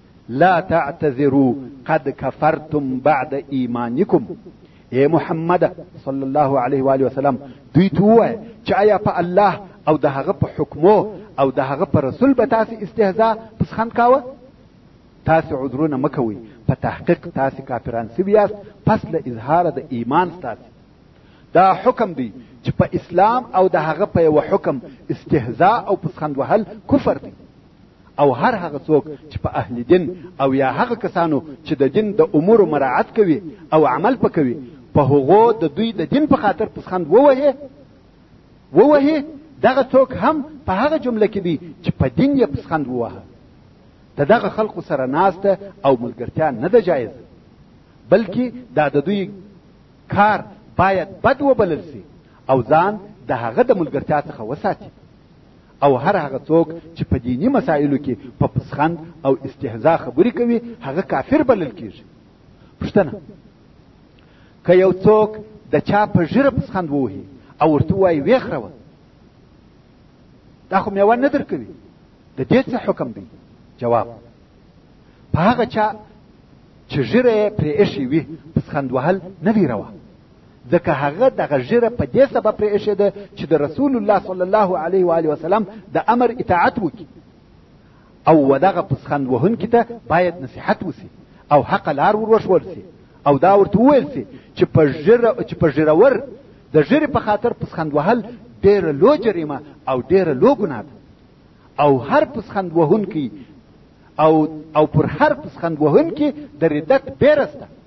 لا تعتذرو قد کفرتم بعد ایمانکم اے محمد صلی الله علیه و آله وسلم دوی ته ووایه چې آیا په الله او د هغه په حکمو او د هغه په رسول به تاسو استهزاء پسخند کاوه تاسو عذرونه مکوي په تحقیق تاسو کافران سوي یاست پس له اظهار د ایمان تاسو دا حکم دی چې په اسلام او د هغه په یو حکم استهزاء او پسخند وهل کفر دی او هر هغه څوک چې په اهل دین او یا هغه کسانو چې د دین د امور مراعات کوي او عمل پکوي په هغو د دوی د دین په خاطر پسخند ووهي ووهي دغه څوک هم په هغه جمله کې دی چې په دین یې پسخند ووهه د دغه خلقو سره ناسته او ملګرتیا نه ده جایزه بلکې دا د دوی کار باید بد وبلل سي او ځان د هغه د ملګرتیا څخه وساتي او هر هغه څوک چې په دیني مسایلو کې په پسخند او استهزاء خبرې کوي هغه کافر بلل کیږي پوښتنه که یو څوک د چا په ژیره پسخند ووهي او ورته وایي ویې خروه دا خو میوه نه درکوي د دې څه حکم دی جواب په هغه چا چې ژیره یې پرې ایښې وي پسخند وهل نه دی روا ځکه هغه دغه ژیره په دې سبب پرې ایښې ده چې د رسول الله صلی الله علیه و علیه وسلم د امر اطاعت وکړي او ودغه پسخند وهونکي ته باید نصیحت وسی او حق لار وروښول سي او دا ورته وویل سي چې په ژیره چې په ژیرور د ژیرې په خاطر پسخند وهل ډېره لو جریمه او ډېره لو ګناه ده او هر پسخند وهونکی او او پر هر پسخند وهونکي د ردت بیرسته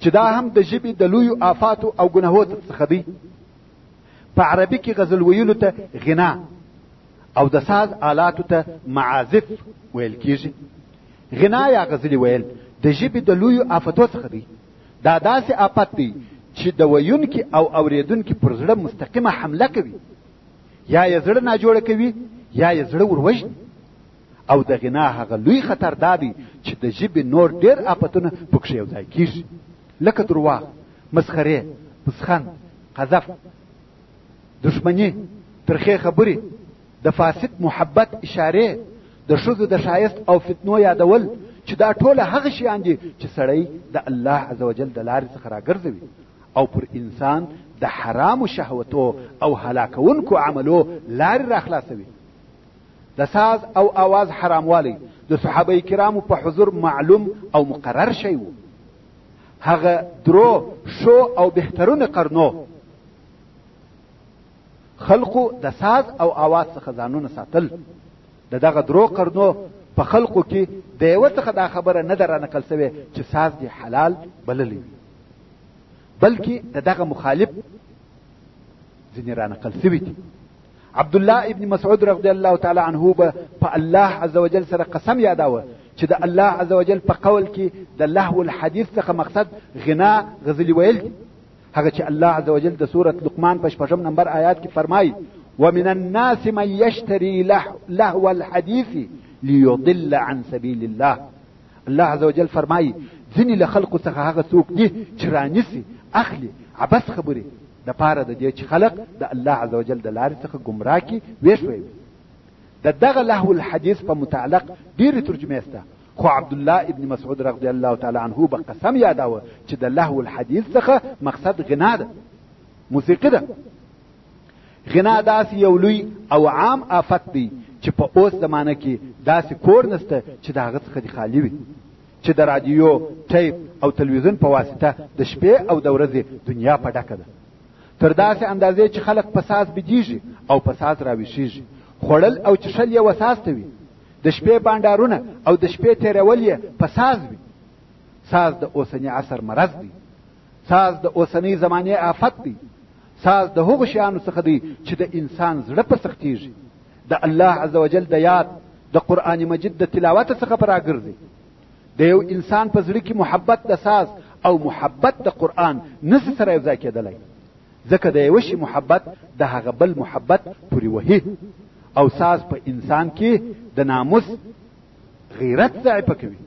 چې دا هم د ژبې د لویو آفاتو او ګناهو څخه دی په عربي کې غزل ویلو ته غنا او د ساز آلاتو ته معازف ویل کیږي غنا یا غزلي ویل د ژبې د لویو آفتو څخه دی دا داسې آفت دی چې د ویونکي او اوریدونکي پر زړه مستقیمه حمله کوي یا یې زړه ناجوړه کوي یا یې زړه وروژني او د غنا هغه لوی خطر دا دی چې د ژبې نور ډېر آفتونه پکښې یو ځای کېږي لکه درواغ مسخرې پسخند قذف دښمني ترخې خبرې د فاسد محبت اشارې د ښځو د ښایست او فتنو یادول چې دا ټوله هغه شیان دي چې سړی د الله عزوجل د لارې څخه راګرځوي او پر انسان د حرامو شهوتو او هلاکونکو عملو لارې راخلاصوي د ساز او اواز حراموالی د صحابه کرامو په حضور معلوم او مقرر شی وو هغه درو شو او بهترونه قرنو خلقو د ساز او اواز څخه ځانونه ساتل د دغه درو قرنو په خلقو کې د یو څخه دا خبره نه در نقل سوې چې ساز دی حلال بللی وي بلکې د دغه مخالف ځینې را نقل سوي دي عبد الله ابن مسعود رضی الله تعالی عنه به په الله عزوجل سره قسم یاداوه چې د الله عزوجل په قول کې د لهو الحدیث څخه مقصد غنا غزلی ویل دي هغه چې الله عزوجل د سورة لقمان په شپږم نمبر آیات کې فرمایي ومن الناس من يشتري لهو الحديث ليضل عن سبيل الله الله عز وجل فرمایي ځینې له خلقو څخه هغه څوک دي چې رانیسي اخلي عبس خبرې د پاره د دې چې خلق د الله عزوجل د لارې څخه گمراه کی ویښوي د دغه لهو الحدیث په متعلق ډېرې ترجمې سته خو عبد الله ابن مسعود رضی الله تعالی عنه به قسم یاداوه چې د لهو الحدیث څخه مقصد غنا ده موسیقي ده غنا داسې یو لوی او عام آفت دی چې په اوس زمانه کې داسې کور نسته چې د هغه څخه خالی وي چې د رادیو، ټیپ او تلویزیون په واسطه د شپې او د ورځې دنیا په ډکه ده. تر داسې اندازې چې خلک په ساز بجیږي او په ساز راویښیږي خوړل او چښل یې وساز ته وي د شپې بانډارونه او د شپې تیرول یې په ساز وي ساز د اوسني عصر مرض دی ساز د اوسنۍ زمانې آفت دی ساز د هغو شیانو څخه دی چې د انسان زړه په سختیږي د الله عزوجل د یاد د قرآن مجید د تلاوت څخه پر راګرځي د یو انسان په زړه کې محبت د ساز او محبت د قرآن نسی سره یوځای کېدلی ځکه د یوه شي محبت د هغه بل محبت پورې وهي او ساز په انسان کې د ناموس غیرت ضعیفه کوي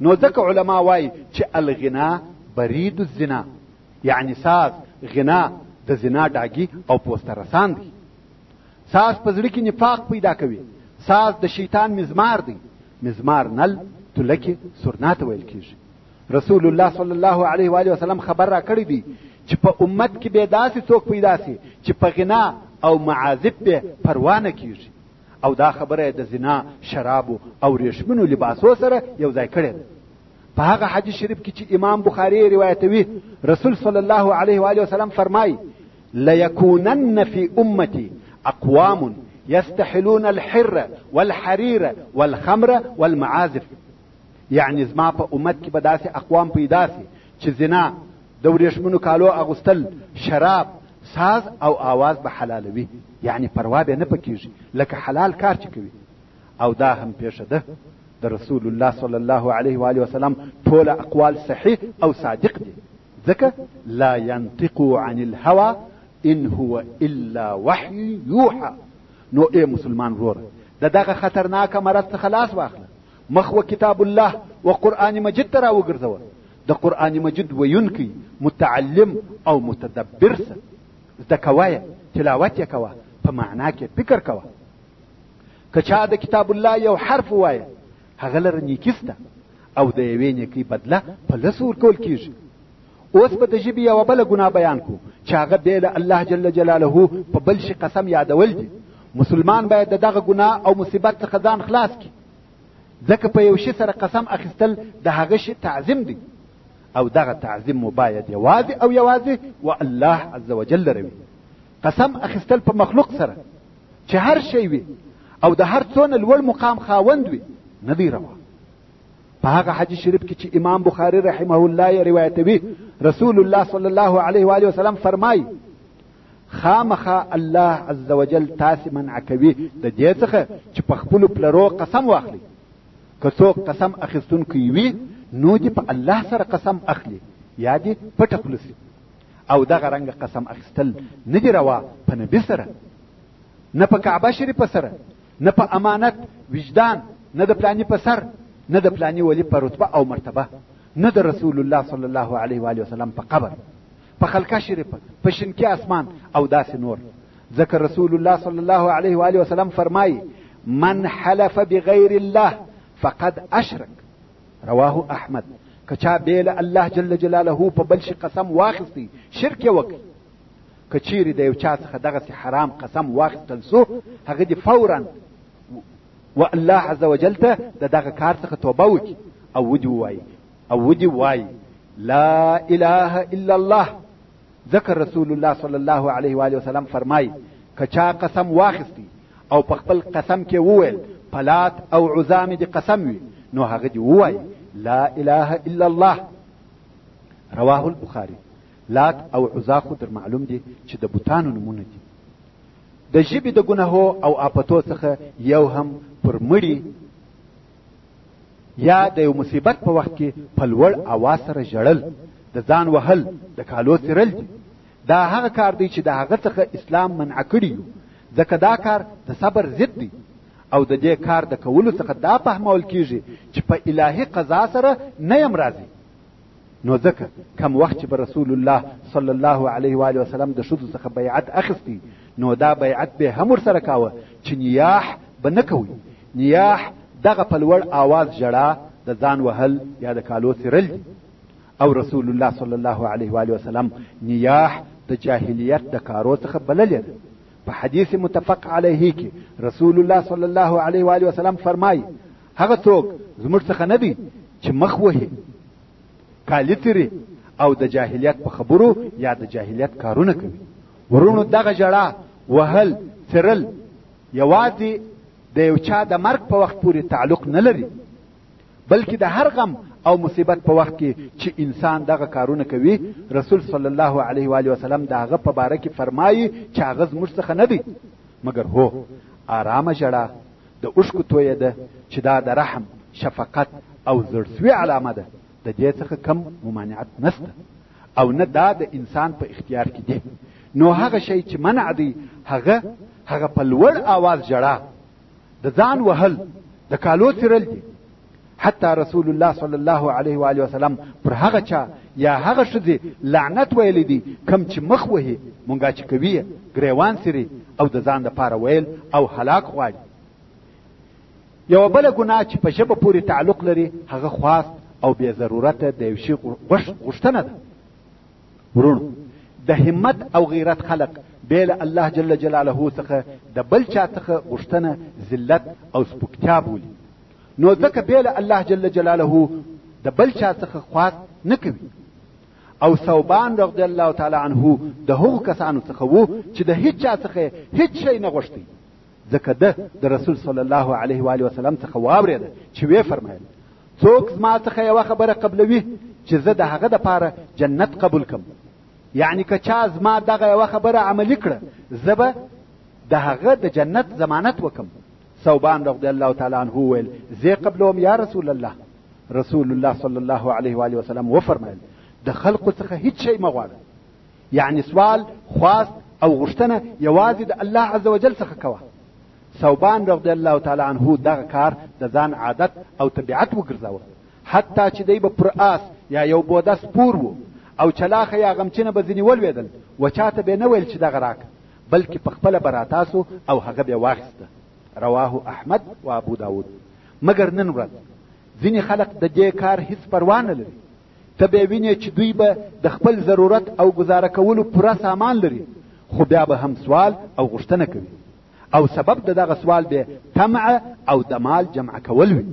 نو ځکه علما وایي چې الغنا برید الزنا یعنی ساز غنا د زنا ډاګي او پوسته رسان دی ساز په زړه کې نفاق پیدا کوي ساز د شیطان مزمار دی مزمار نل تلکه سرنا ته ویل کیږي رسول الله صلی الله علیه و علیه وسلم خبر را کړی دی چې په امت کې به داسې څوک پیدا سي چې په غنا او معازف به پروانه کیږي او دا خبره د زنا شرابو او ریشمنو لباسو سره یو ځای کړې ده په هغه حدیث شریف کې چې امام بخاری روایتوي رسول صلی الله علیه و علیه وسلم فرمایي ليكونن في امتي اقوام يستحلون الحر والحرير والخمر والمعازف یعنی زما په امت کې به داسې اقوام پیدا سي چې زنا د ورېښمینو کالو اغوستل شراب ساز او آواز به حلالوي یعنی پروا به نه پکېږي لکه حلال کار چې کوي او دا هم پیښه ده د رسول الله صلی الله علیه و وسلم ټول اقوال صحیح او صادق دي ځکه لا ينطق عن الهوى ان هو الا وحي يوحى نو اے مسلمان وروره د دغه خطرناک مرض څخه لاس واخله مخ و کتاب الله و قرآن مجید ته راوګرځوه د قرآن مجید ویونکی متعلم او متدبر سه زده کوه تلاوت یې کوه په معنا کې فکر کوه که چا د کتاب الله یو حرف وایه هغه لره نیکي او د یوې نیکۍ بدله په لس ورکول کیږي اوس به د ژبې یوه بله ګناه بیان کړو چې هغه بې له الله جل جلاله په بل شي قسم یادول دي مسلمان باید د دغه ګناه او مصیبت څخه ځان خلاص کړي ځکه په یو شي سره قسم اخیستل د هغه شي تعظیم دی او دغه تعظیم مو باید یوازې او یوازې و الله عز وجل روي قسم اخیستل په مخلوق سره چې هر شی وي او د هر څونه لوړ مقام خاوند وي نه دی روا په هغه حدیث شریف کې چې امام بخاری رحمه الله یې روایتوي رسول الله صلی الله علیه و آله وسلم فرمایي خامخا الله عز وجل تاسو منع کوي د دې څخه چې په خپل پلرو قسم واخلي که څوک قسم اخیستونکی وي نو دې په الله سره قسم اخلي یا دې پټه خلصي او دغه رنګ قسم اخیستل نه دی روا په نبي سره نه په کعبه شریفه سره نه په امانت وجدان نه د پلانی په سر نه د پلانی ولی په رتبه او مرتبه نه د رسول الله صلی الله علیه و علیه وسلم په قبر په خلقه شریفه په شنکی اسمان او داسې نور ځکه رسول الله صلی الله علیه و علیه وسلم فرمایي من حلف بغیر الله فقد اشرک رواه احمد کچا بیل الله جل جلاله په بل شي قسم واخیستی شرک وکړي که چیرې د یو چا څخه دغسې حرام قسم واخیستل سو هغه دې فورا و الله عز وجل ته د دغه کار څخه توبه وکړي او ودې ووایي او ودې وایي لا اله الا الله ذکر رسول الله صلی الله علیه و آله وسلم فرمای کچا قسم واخستی او په خپل قسم کې وویل پلات او عزام دي قسم وي نو هغه دی ووایي لا اله الا الله رواه البخاري لات او عزا خو در معلوم دي چې د بوتانو نومونه دي. د ژبې د ګناهو او آفتو څخه یو هم پر مړي یا د یو مصیبت په وخت کې په لوړ اواز سره ژړل د ځان وهل د کالو څیرل دي دا هغه کار دی چې د هغه څخه اسلام منع کړي یو ځکه دا کار د صبر ضد دی او د دې کار د کولو څخه دا فهمول کیږي چې په الهي قضا سره نه یم راضي نو ځکه کم وخت چې په رسول الله صلی الله علیه و علیه وسلم د ښځو څخه بیعت اخیستی نو دا بیعت به هم ورسره کاوه چې نیاح به نه کوي نیاح دغه په لوړ آواز ژړا د ځان وهل یا د کالو څیرل دي او رسول الله صلی الله علیه و علیه وسلم نیاح د جاهلیت د کارو څخه بللې ده په حدیث متفق علیه کې رسول الله صلی الله علیه و علیه وسلم فرمایي هغه څوک زموږ څخه نه دی چې مخ وهي کالی تیري او د جاهلیت په خبرو یا د جاهلیت کارونه کوي ورونو دغه جړه وهل ترل یوازې د یو چا د مرګ په وخت پورې تعلق نه لري بلکې د هر غم او مصیبت په وخت کې چې انسان دغه کارونه کوي رسول صلی الله علیه و علیه وسلم د هغه په باره کې فرمایي چې هغه زموږ څخه نه دی مګر هو آرامه ژړه د اوښکو تویده چې دا د رحم شفقت او زړسوي علامه ده د دې څخه کم ممانعت نسته او نه دا د انسان په اختیار کې دي نو هغه شی چې منع دی هغه هغه په لوړ آواز ژړا د ځان وهل د کالو څیرل دي حتی رسول الله صلی الله علیه و علیه وسلم پر هغه چا یا هغه شذې لعنت ویل دي کم چې مخ وهي مونږه چې کوي گریوان سری او د ځان د پاره ویل او هلاک غواړي یو بل ګناه چې په شبه پوری تعلق لري هغه خواست او بې ضرورت د یو شي غوښتنه ده ورونو د همت او غیرت خلق بیل الله جل جلاله څخه د بل چا څخه غوښتنه ذلت او سپکتیا بولي نو ځکه بې له الله جل جلاله د بل چا څخه خواست نه کوي او ثوبان رضی الله تعالی عنه د هغو کسانو څخه وو چې د هیڅ چا څخه هیڅ شی نه غوښتی ځکه ده د رسول صلی الله علیه و آله وسلم څخه واورېده چې ویې فرمایل څوک زما څخه یوه خبره قبلوي چې زه د هغه دپاره جنت قبول کم یعنی که چا زما دغه یوه خبره عملي کړه زه به د هغه د جنت ضمانت وکم ثوبان رضی الله تعالی عنه ویل زه قبلوم یا رسول الله رسول الله صلی الله علیه و آله وسلم و فرمایل د خلقو څخه هیڅ شی مغواړه یعنی سوال خواست او غوښتنه یوازې د الله عزوجل څخه کوه ثوبان رضی الله تعالی عنه دغه کار د ځان عادت او طبیعت وګرځاوه حتی چې دی به پر آس یا یو بوده سپور وو او چلاخه یا غمچینه به ځینې ولوېدل و چاته به نه ویل چې دغه راکه بلکې په خپله به راتاسو او هغه به واخیسته رواه احمد و ابو داود مګر نن ورځ ځینې خلک د دې کار هیڅ پروا نه لري ته به وینې چې دوی به د خپل ضرورت او گزاره کولو پوره سامان لري خو بیا به هم سوال او غوښتنه کوي او سبب د دغه سوال به طمع او د مال جمع کول وي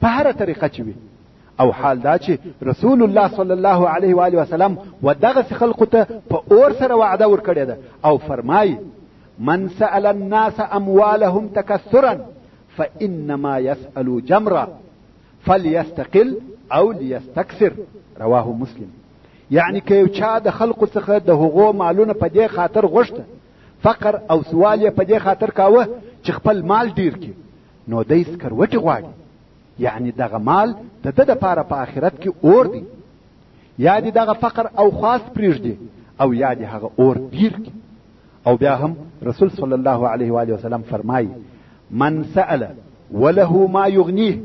په هره طریقه چې وي او حال دا چې رسول الله صلی الله علیه و آله وسلم و دغه خلکو ته په اور سره وعده ورکړې ده او فرمایي من سأل الناس اموالهم تکثرا فانما يسأل جمرا فليستقل او ليستكثر رواه مسلم یعنی که یو چا د خلقو څخه د هغو مالونه په دې خاطر غوښته فقر او سوال یې په دې خاطر کاوه چې خپل مال ډیر کړي نو دی سکروټې غواړي یعنی دغه مال د ده دپاره په آخرت کې اور دی یا دې دغه فقر او خواست پرېږدي او یا دې هغه اور ډیر کړي او بیا هم رسول صلی الله علیه و وسلم فرمایي من سأل وله ما یغنیه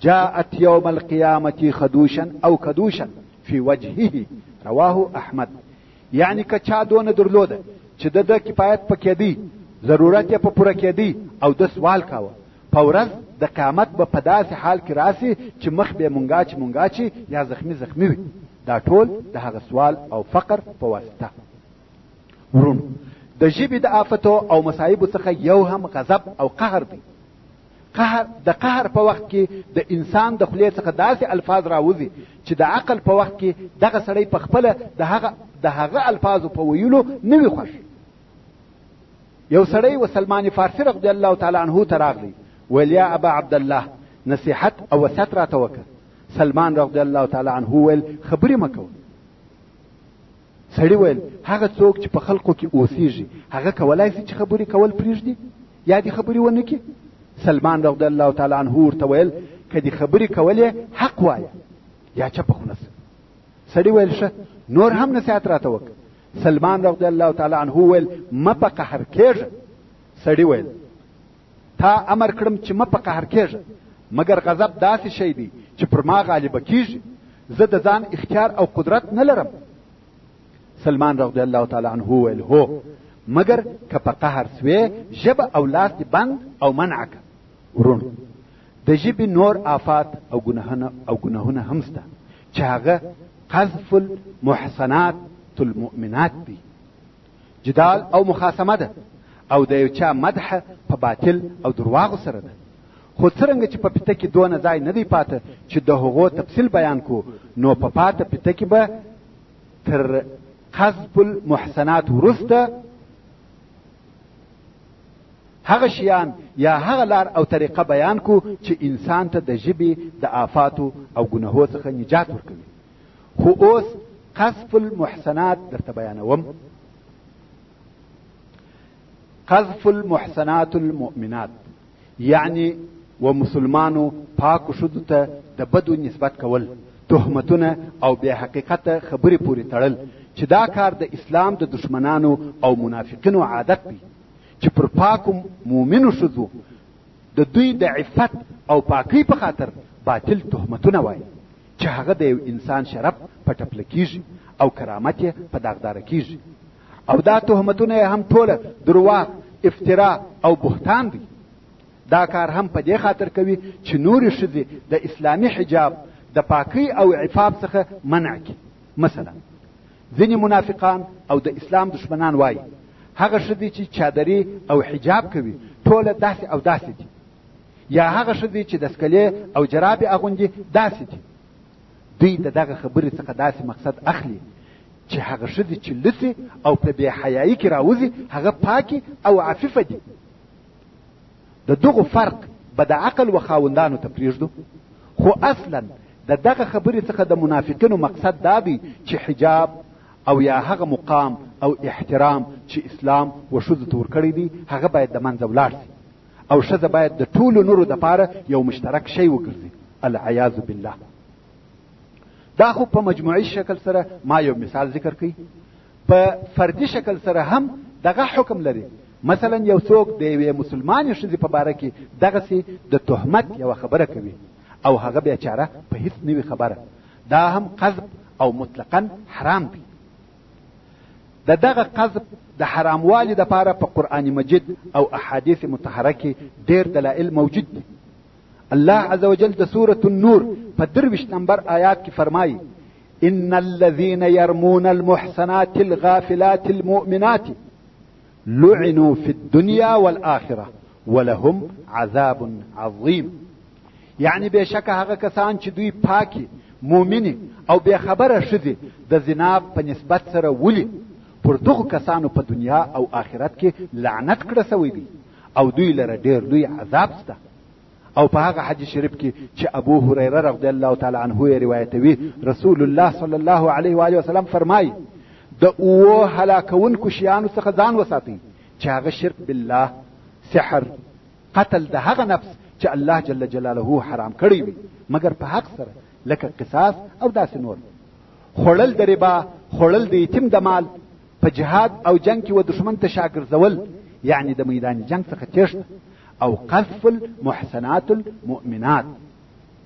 جاءت یوم القیامة خدوشا او کدوشا فی وجهه رواه احمد یعنی که چا دونه درلوده چې د د کفایت په کېدی ضرورت یې په پوره کېدی او د سوال کاوه په ورځ د قیامت به په داسې حال کې راسي چې مخ به مونږاچ مونږاچ یا زخمی زخمی وي دا ټول د هغه سوال او فقر په واسطه ورونو د ژبې د آفتو او مصایبو څخه یو هم غضب او قهر دی قهر د قهر په وخت کې د انسان د خولې څخه داسې الفاظ راوځي چې د عقل په وخت کې دغه سړی په خپله د هغه د هغه الفاظو په ویلو نه وي خوښ یو سړی و سلمان فارسي رضی الله تعالی عنه ته راغلی ویل یا ابا عبدالله نصیحت او وصیت راته وکړه سلمان رضی الله تعالی عنه ویل خبرې مه کوه سړي ویل هغه څوک چې په خلقو کې اوسیږي هغه کولای شي چې خبرې کول پریږدي یا دې خبرې ونه کړي سلمان رضی الله تعالی عنه ورته ویل که دې خبرې کولې حق وایه یا چپه خونه سه سړي ویل ښه نور هم نصیحت راته وکړه سلمان رضی الله تعالی عنه ویل مه په قهر کېږه سړي ویل تا امر کړم چې مه په قهر کېږه مګر غضب داسې شی دی چې پر ما غالبه کېږي زه د ځان اختیار او قدرت نه لرم سلمان رضی الله تعالی عنه وویل هو مګر که په قهر سوې ژبه او لاس دې بند او منع که ورون د ژبې نور آفات او ګناهونه او ګناهونه هم سته چې هغه قذف المحسنات المؤمنات دي جدال او مخاصمه ده او د یو چا مدح په باطل او درواغو سره ده خو څرنګه چې په پته کې دونه ځای نه دی پاته چې د هغو تفصیل بیان کو نو په پاته پته کې به تر قذف المحسنات وروسته هغه شیان یا هغه لار او طریقه بیان کو چې انسان ته د ژبې د آفاتو او ګناهو څخه نجات ورکوي خو اوس قذف المحسنات درته بیانوم قذف المحسنات المؤمنات یعنی و مسلمانو پاکو شدو ته د بدو نسبت کول تهمتونه او بې حقیقته خبرې پورې تړل چې دا کار د اسلام د دشمنانو او منافقینو عادت دی چې پر پاکو مؤمنو شدو د دوی د عفت او پاکی په خاطر باطل تهمتونه وایي چې هغه د یو انسان شرف په ټپله کیږي او کرامت یې په داغداره کیږي او دا تهمتونه یې هم ټوله درواغ افترا او بهتان دی دا کار هم په دې خاطر کوي چې نورې ښځې د اسلامي حجاب د پاکۍ او عفاف څخه منع کړي مثلا ځینې منافقان او د اسلام دشمنان وایي هغه ښځې چې چادري او حجاب کوي ټوله داسې او داسې دي یا هغه ښځې چې د سکلې او جرابې اغوندي داسې دي دوی د دغه خبرې څخه داسې مقصد اخلي چې هغه ښځې چې لڅې او په بې حیایي کې راوځي هغه پاکې او عفیفه دي د دغو فرق به د عقل و خاوندانو ته پرېږدو خو اصلا د دغه خبرې څخه د منافقینو مقصد دا دی چې حجاب او یا هغه مقام او احترام چې اسلام و ښځو ته ورکړی دی هغه باید د منځه ولاړ شي او ښځه باید د ټولو نورو د پاره یو مشترک شی وګرځي العیاذ بالله دا خو په مجموعي شکل سره ما یو مثال ذکر کړي په فردي شکل سره هم دغه حکم لري مثلا یو څوک د یوې مسلمانې ښځې په باره کې دغسې د تهمت یوه خبره کوي او هغه بیچاره په هیڅ نوي خبره دا هم قذب او مطلقا حرام دی د دغه قذف د حراموالي دپاره په قرآن مجید او احادیث مطهره کې ډېر دلایل موجود دي الله عز وجل د سورة النور په درویشت نمبر آیات کې فرمایي ان الذين يرمون المحسنات الغافلات المؤمنات لعنوا في الدنيا والآخرة ولهم عذاب عظيم یعنی بېشکه هغه کسان چې دوی پاکي مؤمنې او بې خبره ښځې د زنا په نسبت سره ولي پر دغو کسانو په دنیا او آخرت کې لعنت کړه سوی دی او دوی لره ډېر لوی عذاب سته او په هغه حدیث شریف کې چې ابو هريره رضی الله تعالی عنه یې روایتوي رسول الله صلی الله علیه و علیه وسلم فرمایي د اوو هلاکونکو شیانو څخه ځان وساتئ چې هغه شرک بالله سحر قتل د هغه نفس چې الله جل جلاله حرام کړی وي مګر په حق سره لکه قصاص او داسې نور خوړل د ربا خوړل د یتیم د مال په جهاد او جنگ کې و دښمن ته شاګرځول یعنی د میدان جنگ څخه تېښت او قذف المحسنات المؤمنات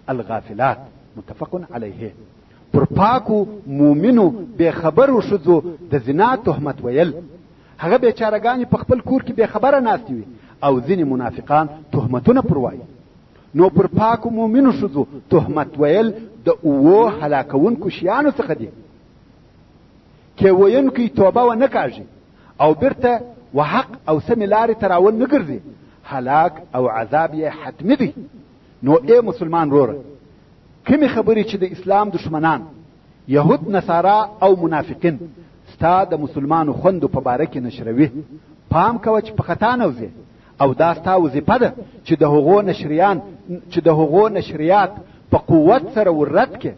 الغافلات متفق علیه پر پاکو مؤمنو بے خبرو شذو د زنا تهمت ویل هغه بیچارهګانې په خپل کور کې بې خبره ناستې وي او ځینې منافقان تهمتونه پر وایي نو پر پاکو مؤمنو شذو تهمت ویل د اوو هلاکونکو شیانو څخه دي کې وینکی توبه و نه کاږي او برته و حق او سم لارې ته راول نه ګرځي هلاک او عذاب یې حتمی دی نو ای مسلمان روره کمی خبرې چې د اسلام دشمنان یهود نصارا او منافقین ستا د مسلمانو خوندو په باره کې نشروي پام کوه چې په خطا نه وځې او دا ستا وظیفه ده چې د هغو نشریان چې د هغو نشریات په قوت سره ورد کې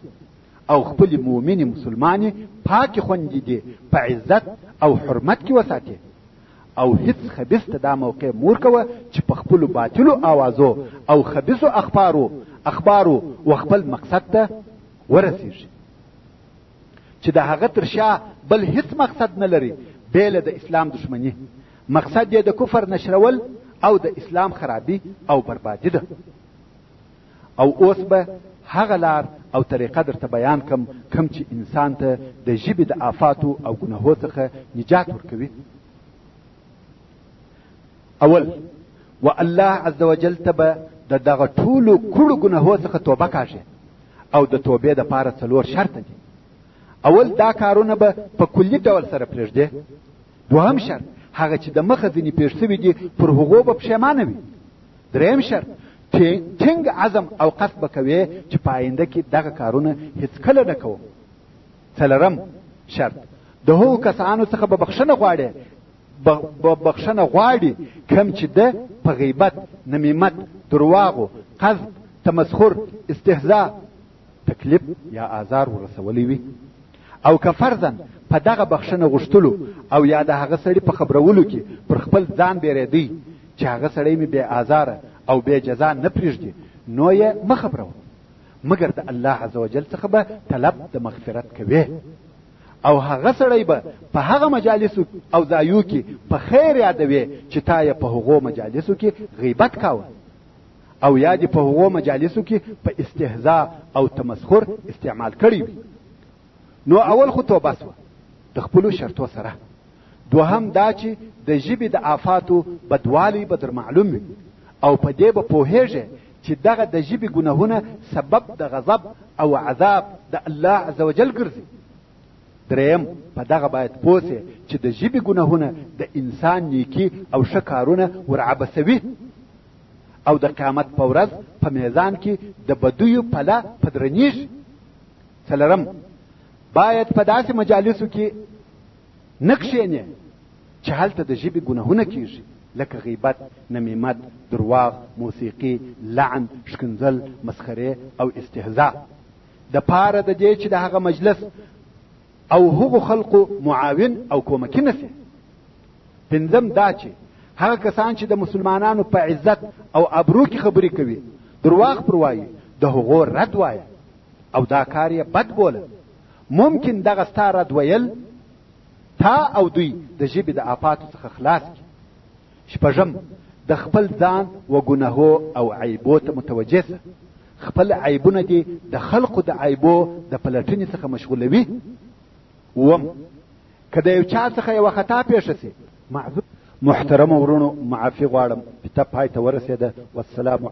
او خپل مؤمن مسلمانې پاکې خوندې دي په عزت او حرمت کې وساتي او هیڅ خبیث ته دا موقع مور کوه چې په خپلو باطلو آوازو او خبیثو اخبارو اخبارو و خپل مقصد ته ورسیږي چې د هغه تر شا بل هیڅ مقصد نه لري بیله د اسلام دښمني مقصد یې د کفر نشرول او د اسلام خرابي او بربادي ده او اوس به هغه لار او طریقه درته بیان کم کم چې انسان ته د ژبې د آفاتو او ګناهو څخه نجات ورکوي اول و الله عز وجل ته به د دغه ټولو کړو ګناهو څخه توبه کاږي او د توبې د پاره څلور شرط دي اول دا کارونه به په کلی ډول سره پرېږدي دوهم شرط هغه چې د مخه ځینې پېښ شوي دي پر هغو به پښیمانه وي دریم شرط ټینګ عزم او قصد به کوي چې په آینده کې دغه کارونه هیڅکله نه کوم څلورم شرط د هغو کسانو څخه به بخښنه غواړي بخښنه غواړي کم چې ده په غیبت نمیمت درواغو قذف تمسخر استهزا تکلیف یا آزار ورسولی وي او که فرضا په دغه بخښنه غوښتلو او یا د هغه سړي په خبرولو کې پر خپل ځان بیرېدی چې هغه سړی مې بې آزاره او بې جزا نه پرېږدي نو یې مه خبروه مګر د الله عز وجل څخه به طلب د مغفرت کوې او هغه سړی به په هغه مجالسو او ځایو کې په خیر یادوي چې تا یې په هغو مجالسو کې غیبت کاوه او یا دې په هغو مجالسو کې په استهزاء او تمسخر استعمال کړی وي نو اول خو توبه سوه د خپلو شرطو سره دوهم دا چې د ژبې د آفاتو بدوالی به در معلوم وي او په دې به پوهېږې چې دغه د ژبې ګناهونه سبب د غضب او عذاب د الله عزوجل ګرځي دریم په دغه باید پوسې چې د ژبې ګناهونه د انسان نیکی او ښه کارونه ورعبسوي او د قیامت په ورځ په میزان کې د بدیو پله پدرنیږي څلرم باید په داسې مجالسو کې نه کښېنې چې هلته د ژبې ګناهونه کیږي لکه غیبت نمیمت درواغ موسیقي لعن ښکنځل مسخره او استهزاء د پاره د دې چې د هغه مجلس او هغو خلقو معاون او کومکی نسی پنځم دا چې هغه کسان چې د مسلمانانو په عزت او ابرو کې خبرې کوي درواغ پر وایي د هغو رد وایه او دا کار یې بد بوله ممکن دغه ستا رد ویل تا او دوی د ژبې د آفاتو څخه خلاص کړي شپږم د خپل ځان و ګناهو او عیبو ته متوجه سه خپل عیبونه دې د خلقو د عیبو د پلټنې څخه مشغولوي وم که د یو چا څخه یوه خطا پېښه سي معذور محترم ورونو معافي غواړم کتاب پای ته ورسېده والسلام